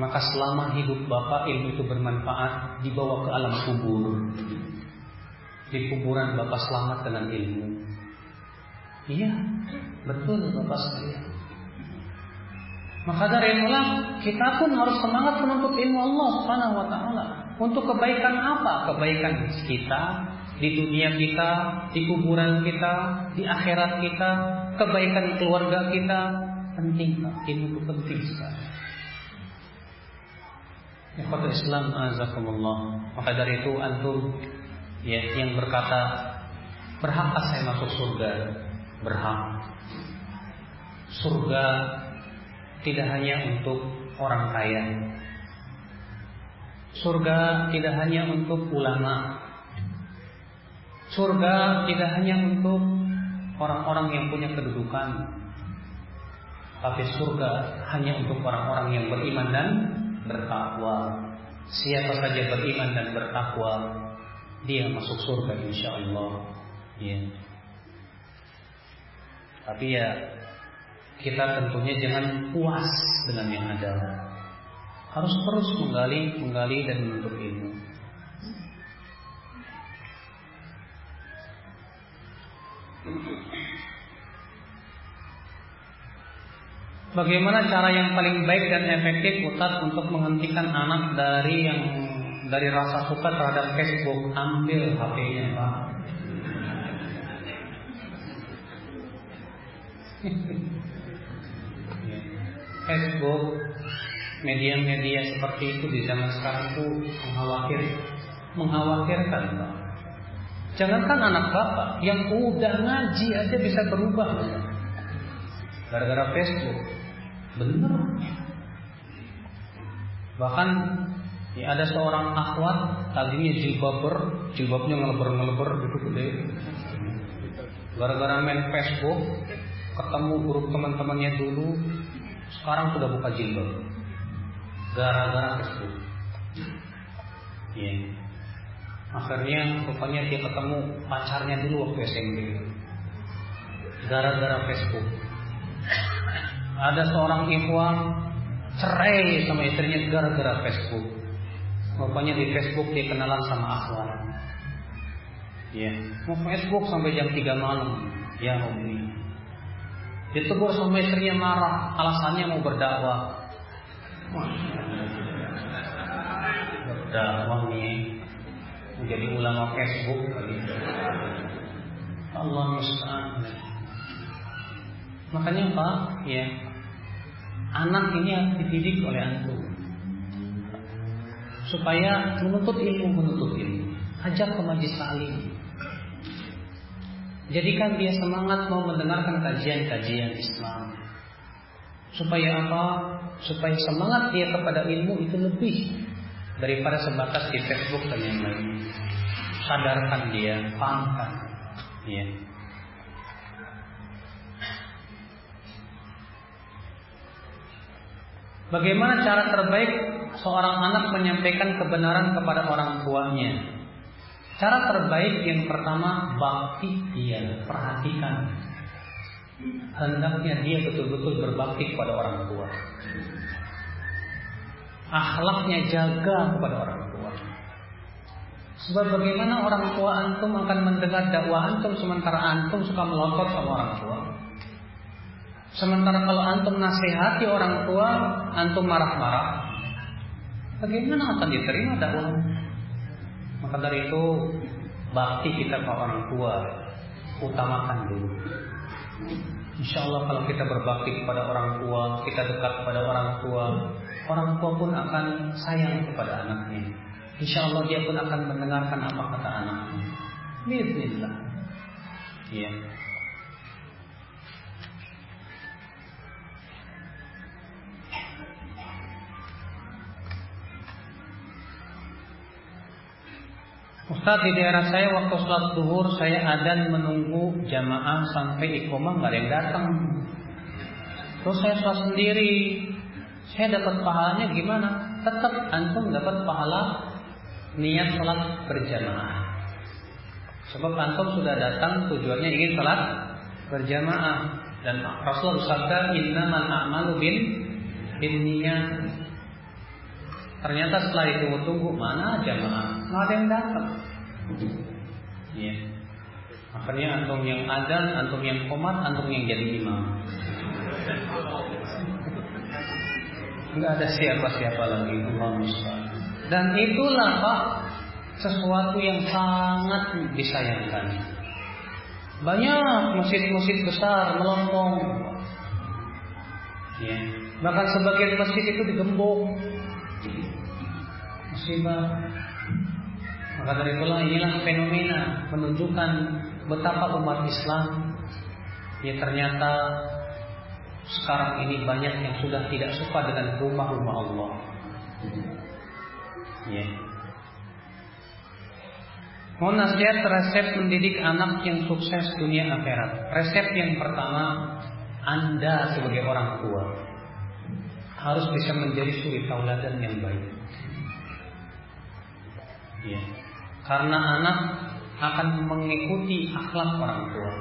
maka selama hidup Bapak ilmu itu bermanfaat dibawa ke alam kubur. Di kuburan Bapak selamat dengan ilmu. Iya, betul Bapak sekalian. Maka dari itulah kita pun harus semangat menuntut ilmu Allah Subhanahu wa taala. Untuk kebaikan apa? Kebaikan kita di dunia kita, di kuburan kita, di akhirat kita, kebaikan keluarga kita penting. Ilmu itu penting sekali. Ikhwatul Islam azakumullah. Maka dari itu antum ya yang berkata berhakkah saya masuk surga? Berhak. Surga tidak hanya untuk orang kaya. Surga tidak hanya untuk ulama. Surga tidak hanya untuk orang-orang yang punya kedudukan. Tapi surga hanya untuk orang-orang yang beriman dan bertakwa. Siapa saja beriman dan bertakwa, dia masuk surga insya Allah. Ya. Tapi ya kita tentunya jangan puas dengan yang ada. Harus terus menggali, menggali dan menuntut Bagaimana cara yang paling baik dan efektif Ustaz untuk menghentikan anak dari yang dari rasa suka terhadap Facebook? Ambil HP-nya, Pak. Facebook, media-media seperti itu di zaman sekarang itu mengkhawatir, mengkhawatirkan Pak. Jangankan anak bapak, yang udah ngaji aja bisa berubah. Gara-gara Facebook. Benar. Bahkan ya ada seorang akhwat tadinya jilbaber, jilbabnya ngeleber-ngeleber gitu gede. Gara-gara main Facebook, ketemu grup teman-temannya dulu, sekarang sudah buka jilbab. Gara-gara Facebook. Ya. Akhirnya rupanya dia ketemu pacarnya dulu waktu SMP. Gara-gara Facebook. Ada seorang ikhwan cerai sama istrinya gara-gara Facebook. Rupanya di Facebook dia kenalan sama akhwat. Ya, mau Facebook sampai jam 3 malam. Ya Umi. Ditegur sama istrinya marah, alasannya mau berdakwah. Berdakwah nih, menjadi ulama Facebook kali. Allah musta'an. Makanya Pak, ya, anak ini dididik oleh antum supaya menuntut ilmu menuntut ilmu. Ajak ke majlis saling jadikan dia semangat mau mendengarkan kajian-kajian Islam. Supaya apa? Supaya semangat dia kepada ilmu itu lebih daripada sebatas di Facebook dan yang lain. Sadarkan dia pahamkan ya Bagaimana cara terbaik seorang anak menyampaikan kebenaran kepada orang tuanya? Cara terbaik yang pertama bakti dia, perhatikan. Hendaknya dia betul-betul berbakti kepada orang tua. Akhlaknya jaga kepada orang tua. Sebab bagaimana orang tua antum akan mendengar dakwah antum sementara antum suka melotot sama orang tua? Sementara kalau antum nasihati orang tua, antum marah-marah, bagaimana akan diterima dakwah? Maka dari itu bakti kita ke orang tua utamakan dulu. Insya Allah kalau kita berbakti kepada orang tua, kita dekat kepada orang tua, orang tua pun akan sayang kepada anaknya. insya Allah dia pun akan mendengarkan apa kata anaknya. Bismillah. Ya. Ustaz di daerah saya waktu sholat duhur saya adan menunggu jamaah sampai iqomah nggak ada yang datang. Terus saya sholat sendiri. Saya dapat pahalanya gimana? Tetap antum dapat pahala niat sholat berjamaah. Sebab antum sudah datang tujuannya ingin sholat berjamaah dan Rasulullah bersabda innamal a'malu bin bin niat Ternyata setelah itu tunggu mana jamaah, nggak ada yang datang. Ya. Akhirnya antum yang adan, antum yang komat, antum yang jadi imam. Nggak ada siapa-siapa lagi Dan itulah Pak sesuatu yang sangat disayangkan. Banyak masjid-masjid besar melompong. Ya. Bahkan sebagian masjid itu digembok musibah. Maka dari itulah inilah fenomena menunjukkan betapa umat Islam ya ternyata sekarang ini banyak yang sudah tidak suka dengan rumah-rumah Allah. Ya. Mohon nasihat resep mendidik anak yang sukses dunia akhirat. Resep yang pertama, Anda sebagai orang tua harus bisa menjadi suri tauladan yang baik. Ya. Karena anak akan mengikuti akhlak orang tua.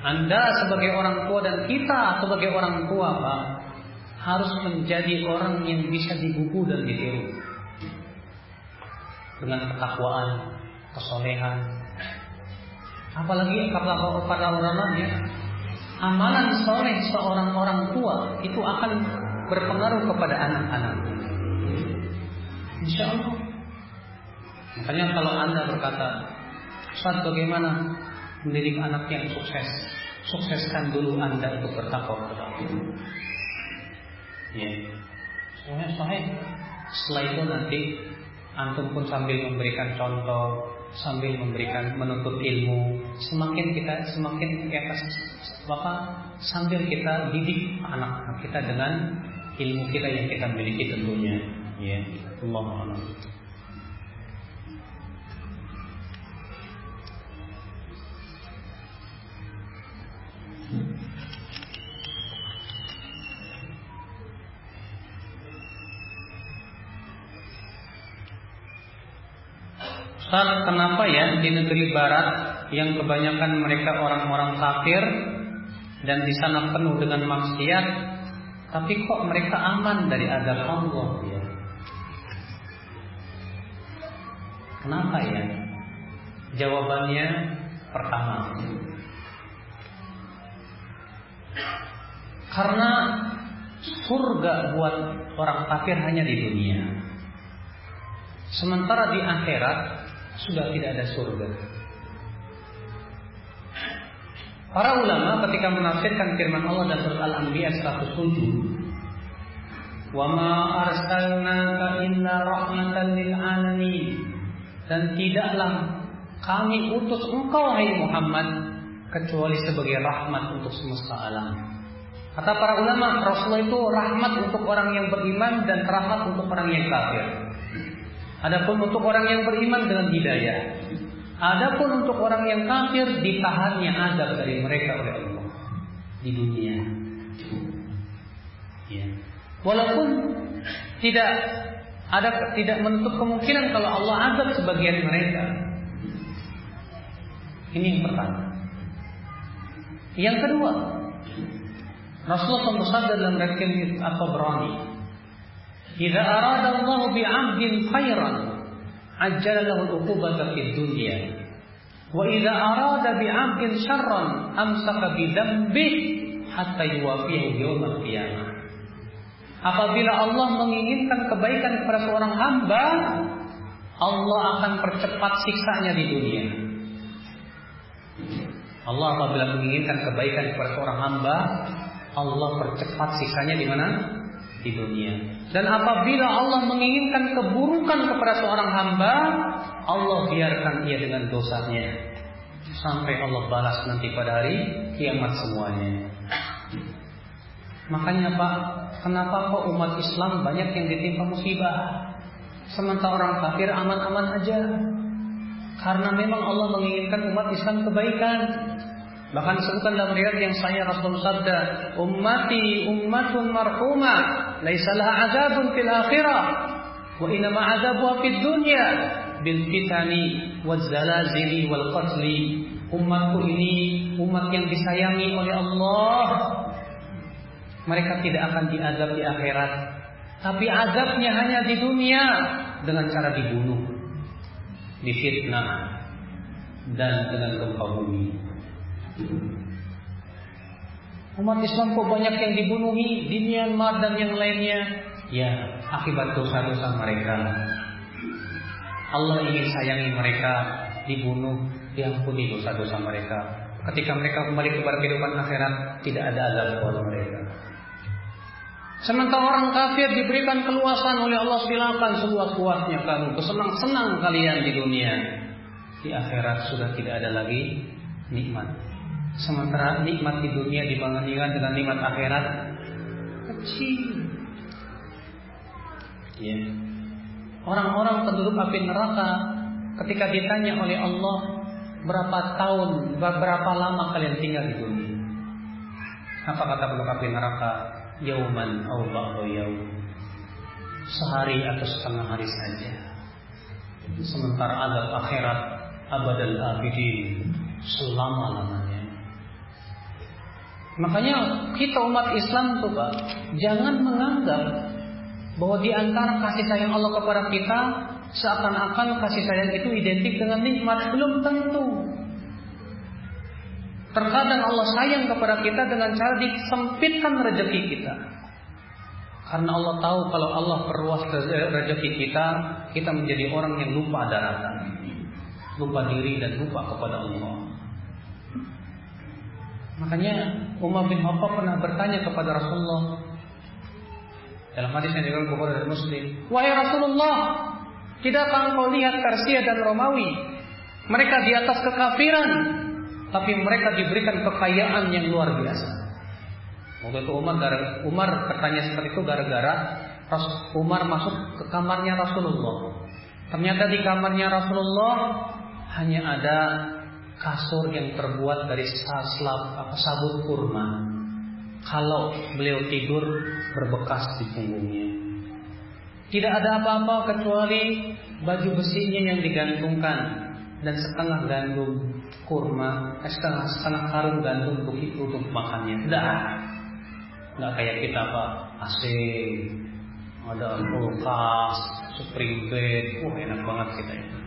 Anda sebagai orang tua dan kita sebagai orang tua, Pak, harus menjadi orang yang bisa dibuku dan ditiru. Dengan ketakwaan, kesolehan. Apalagi kalau pada orang ya, amalan soleh seorang orang tua itu akan berpengaruh kepada anak-anaknya. Insya Allah Makanya kalau Anda berkata, Ustaz bagaimana mendidik anak yang sukses? Sukseskan dulu Anda untuk bertakwa kepada Allah. Ya. Soalnya sahih. Setelah itu nanti antum pun sambil memberikan contoh, sambil memberikan menuntut ilmu, semakin kita semakin kita bapak sambil kita didik anak-anak kita dengan ilmu kita yang kita miliki tentunya. Ya, Allah Ustaz, kenapa ya di negeri barat yang kebanyakan mereka orang-orang kafir dan di sana penuh dengan maksiat, tapi kok mereka aman dari adab Allah ya? Kenapa ya? Jawabannya pertama, karena surga buat orang kafir hanya di dunia. Sementara di akhirat sudah tidak ada surga. Para ulama ketika menafsirkan firman Allah dalam surat Al-Anbiya 107, "Wa ma arsalnaka illa rahmatan lil alamin." Dan tidaklah kami utus engkau hai Muhammad kecuali sebagai rahmat untuk semesta alam. Kata para ulama, Rasulullah itu rahmat untuk orang yang beriman dan rahmat untuk orang yang kafir. Adapun untuk orang yang beriman dengan hidayah. Adapun untuk orang yang kafir ditahannya azab dari mereka oleh Allah di dunia. Ya. Walaupun tidak ada tidak menutup kemungkinan kalau Allah azab sebagian mereka. Ini yang pertama. Yang kedua, Rasulullah SAW dalam riwayat atau berani Jika arada Allah bi 'abdin khairan ajjala lahu al-uqubata fid dunya. Wa idza arada bi 'abdin syarran amsaka bi dzambih hatta yuwafiyahu yawm al-qiyamah. Apabila Allah menginginkan kebaikan kepada seorang hamba, Allah akan percepat siksanya di dunia. Allah apabila menginginkan kebaikan kepada seorang hamba, Allah percepat siksanya di mana? Di dunia. Dan apabila Allah menginginkan keburukan kepada seorang hamba, Allah biarkan ia dengan dosanya sampai Allah balas nanti pada hari kiamat semuanya. Makanya Pak, kenapa kok umat Islam banyak yang ditimpa musibah? Sementara orang kafir aman-aman aja. Karena memang Allah menginginkan umat Islam kebaikan. Bahkan disebutkan dalam riwayat yang saya Rasul sabda, ummati ummatun marhumah, laisa laha azabun fil akhirah, wa inna ma azabuha fid dunya bil fitani wal zalazili wal qatli. Umatku ini umat yang disayangi oleh Allah. Mereka tidak akan diazab di akhirat, tapi azabnya hanya di dunia dengan cara dibunuh, difitnah, dan dengan gempa bumi. Umat Islam kok banyak yang dibunuhi di Myanmar dan yang lainnya? Ya, akibat dosa-dosa mereka. Allah ingin sayangi mereka, dibunuh, diampuni dosa-dosa mereka. Ketika mereka kembali kepada kehidupan akhirat, tidak ada azab buat mereka. Sementara orang kafir diberikan keluasan oleh Allah silakan seluas-luasnya kamu bersenang-senang kalian di dunia. Di akhirat sudah tidak ada lagi nikmat. Sementara nikmat di dunia dibandingkan dengan nikmat akhirat kecil. Ya. Orang-orang penduduk api neraka ketika ditanya oleh Allah berapa tahun, berapa lama kalian tinggal di dunia? Apa kata penduduk api neraka? Yauman au ba'da yaum. Sehari atau setengah hari saja. Sementara azab akhirat abadal abidin selama-lamanya. Makanya kita umat Islam tuh Pak, jangan menganggap bahwa di antara kasih sayang Allah kepada kita seakan-akan kasih sayang itu identik dengan nikmat, belum tentu. Terkadang Allah sayang kepada kita dengan cara disempitkan rezeki kita. Karena Allah tahu kalau Allah perluas rezeki kita, kita menjadi orang yang lupa daratan, lupa diri dan lupa kepada Allah. Makanya Umar bin Khattab pernah bertanya kepada Rasulullah dalam hadis yang diriwayatkan Bukhari dan Muslim, "Wahai Rasulullah, tidakkah engkau lihat Persia dan Romawi? Mereka di atas kekafiran, tapi mereka diberikan kekayaan yang luar biasa." Waktu itu Umar Umar bertanya seperti itu gara-gara Umar masuk ke kamarnya Rasulullah. Ternyata di kamarnya Rasulullah hanya ada kasur yang terbuat dari selap apa sabut kurma. Kalau beliau tidur berbekas di punggungnya. Tidak ada apa-apa kecuali baju besinya yang digantungkan dan setengah gandum kurma, eh, setengah setengah karung gandum untuk untuk makannya. Tidak, nggak kayak kita pak AC, ada kulkas, spring bed, wah enak banget kita itu.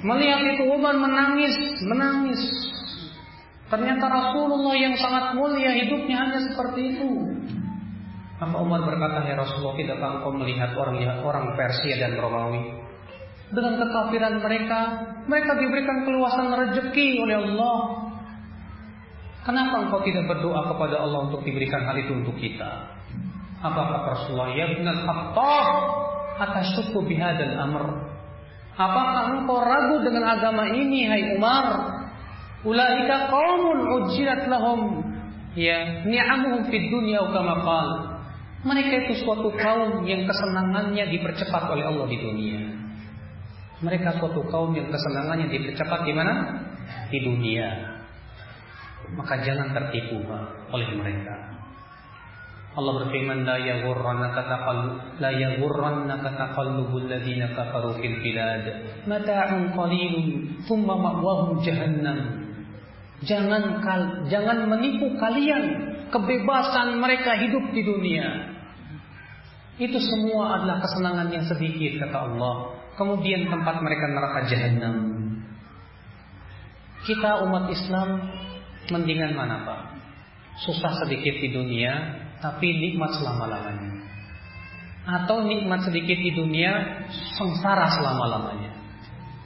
Melihat itu Umar menangis, menangis. Ternyata Rasulullah yang sangat mulia hidupnya hanya seperti itu. Maka Umar berkata, ya Rasulullah, tidakkah engkau melihat orang orang Persia dan Romawi dengan kekafiran mereka, mereka diberikan keluasan rezeki oleh Allah. Kenapa engkau tidak berdoa kepada Allah untuk diberikan hal itu untuk kita? Apa kata Rasulullah? Ya benar atas syukur bihadal amr. Apakah engkau ragu dengan agama ini, hai Umar? Ulaika qaumun ujirat lahum ya ni'amuhum fid dunya kama qal. Mereka itu suatu kaum yang kesenangannya dipercepat oleh Allah di dunia. Mereka suatu kaum yang kesenangannya dipercepat di mana? Di dunia. Maka jangan tertipu oleh mereka. Allah berfirman la yaghurrannaka taqallub la yaghurrannaka taqallubul ladzina kafaru fil bilad mata'un qalilun thumma ma'wahum jahannam Jangan kal, jangan menipu kalian kebebasan mereka hidup di dunia. Itu semua adalah kesenangan yang sedikit kata Allah. Kemudian tempat mereka neraka jahanam. Kita umat Islam mendingan mana Pak? Susah sedikit di dunia, tapi nikmat selama-lamanya. Atau nikmat sedikit di dunia, sengsara selama-lamanya.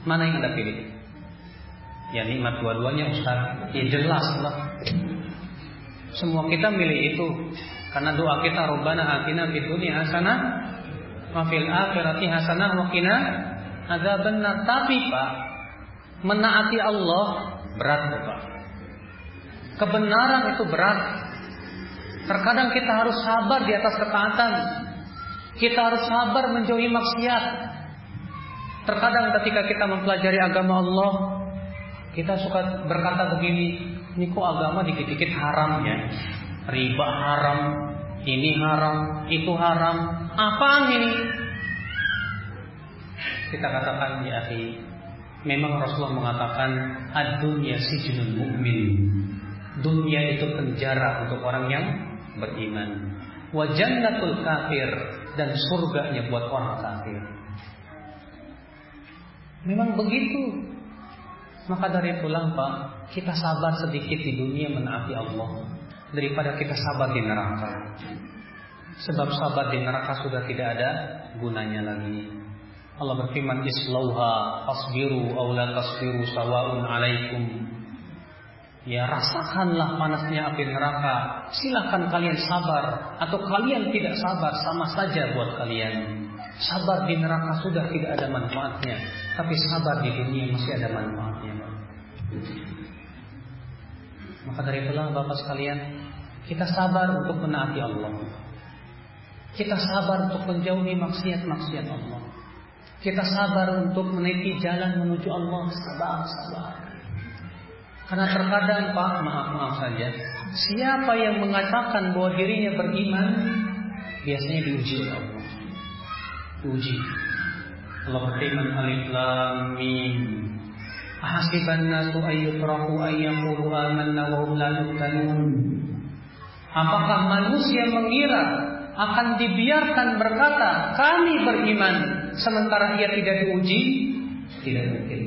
Mana yang Anda pilih? Ya nikmat dua-duanya Ustaz. Ya jelas lah. Semua kita milih itu Karena doa kita Rabbana atina fid dunya hasanah wa fil akhirati hasanah wa qina adzabannar. Tapi Pak, menaati Allah berat Pak. Kebenaran itu berat. Terkadang kita harus sabar di atas ketaatan. Kita harus sabar menjauhi maksiat. Terkadang ketika kita mempelajari agama Allah, kita suka berkata begini, ini kok agama dikit-dikit haram ya? Riba haram, ini haram, itu haram. Apaan ini? Kita katakan ya akhi, memang Rasulullah mengatakan ad-dunya sijnul mu'min. Dunia itu penjara untuk orang yang beriman. Wa jannatul kafir dan surganya buat orang kafir. Memang begitu. Maka dari itulah Pak, kita sabar sedikit di dunia menaati Allah daripada kita sabar di neraka. Sebab sabar di neraka sudah tidak ada gunanya lagi. Allah berfirman islauha asbiru aw la tasbiru sawaun alaikum. Ya rasakanlah panasnya api neraka. Silahkan kalian sabar atau kalian tidak sabar sama saja buat kalian. Sabar di neraka sudah tidak ada manfaatnya, tapi sabar di dunia masih ada manfaatnya. Maka dari itulah Bapak sekalian, kita sabar untuk menaati Allah. Kita sabar untuk menjauhi maksiat-maksiat Allah. Kita sabar untuk meniti jalan menuju Allah. Sabar, sabar. Karena terkadang Pak, maaf maaf saja, siapa yang mengatakan bahwa dirinya beriman, biasanya diuji Allah. Diuji. Allah berfirman Alif Lam Mim Ahasiban nasu ayyutraku ayyamuru amanna wa hum la yuftanun. Apakah manusia mengira akan dibiarkan berkata kami beriman sementara ia tidak diuji? Tidak mungkin.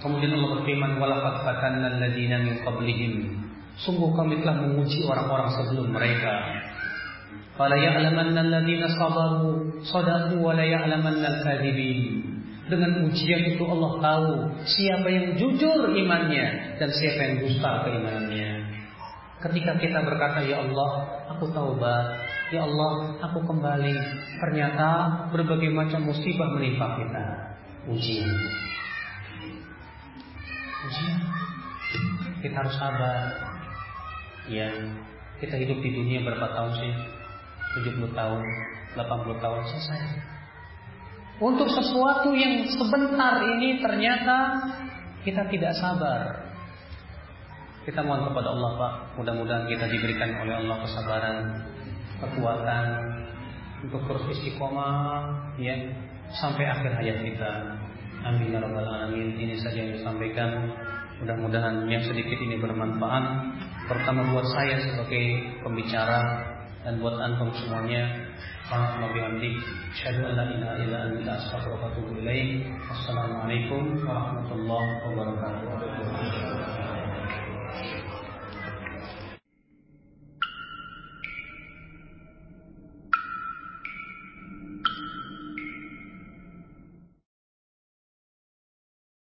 Kemudian Allah berfirman walaqad fatanna alladziina min qablihim. Sungguh kami telah menguji orang-orang sebelum mereka. Fala ya'lamanna alladziina sabaru sadaqu wa la ya'lamanna al-kadzibin. Dengan ujian itu Allah tahu siapa yang jujur imannya dan siapa yang dusta keimanannya. Ketika kita berkata, Ya Allah, aku taubat. Ya Allah, aku kembali. Ternyata berbagai macam musibah menimpa kita. Ujian. Ujian. Kita harus sabar. Ya, kita hidup di dunia berapa tahun sih? 70 tahun, 80 tahun selesai untuk sesuatu yang sebentar ini ternyata kita tidak sabar. Kita mohon kepada Allah Pak, mudah-mudahan kita diberikan oleh Allah kesabaran, kekuatan untuk terus istiqomah ya sampai akhir hayat kita. Amin ya rabbal alamin. Ini saja yang disampaikan. Mudah-mudahan yang sedikit ini bermanfaat. Pertama buat saya sebagai pembicara dan buat antum semuanya. Wassalamualaikum warahmatullahi wabarakatuh.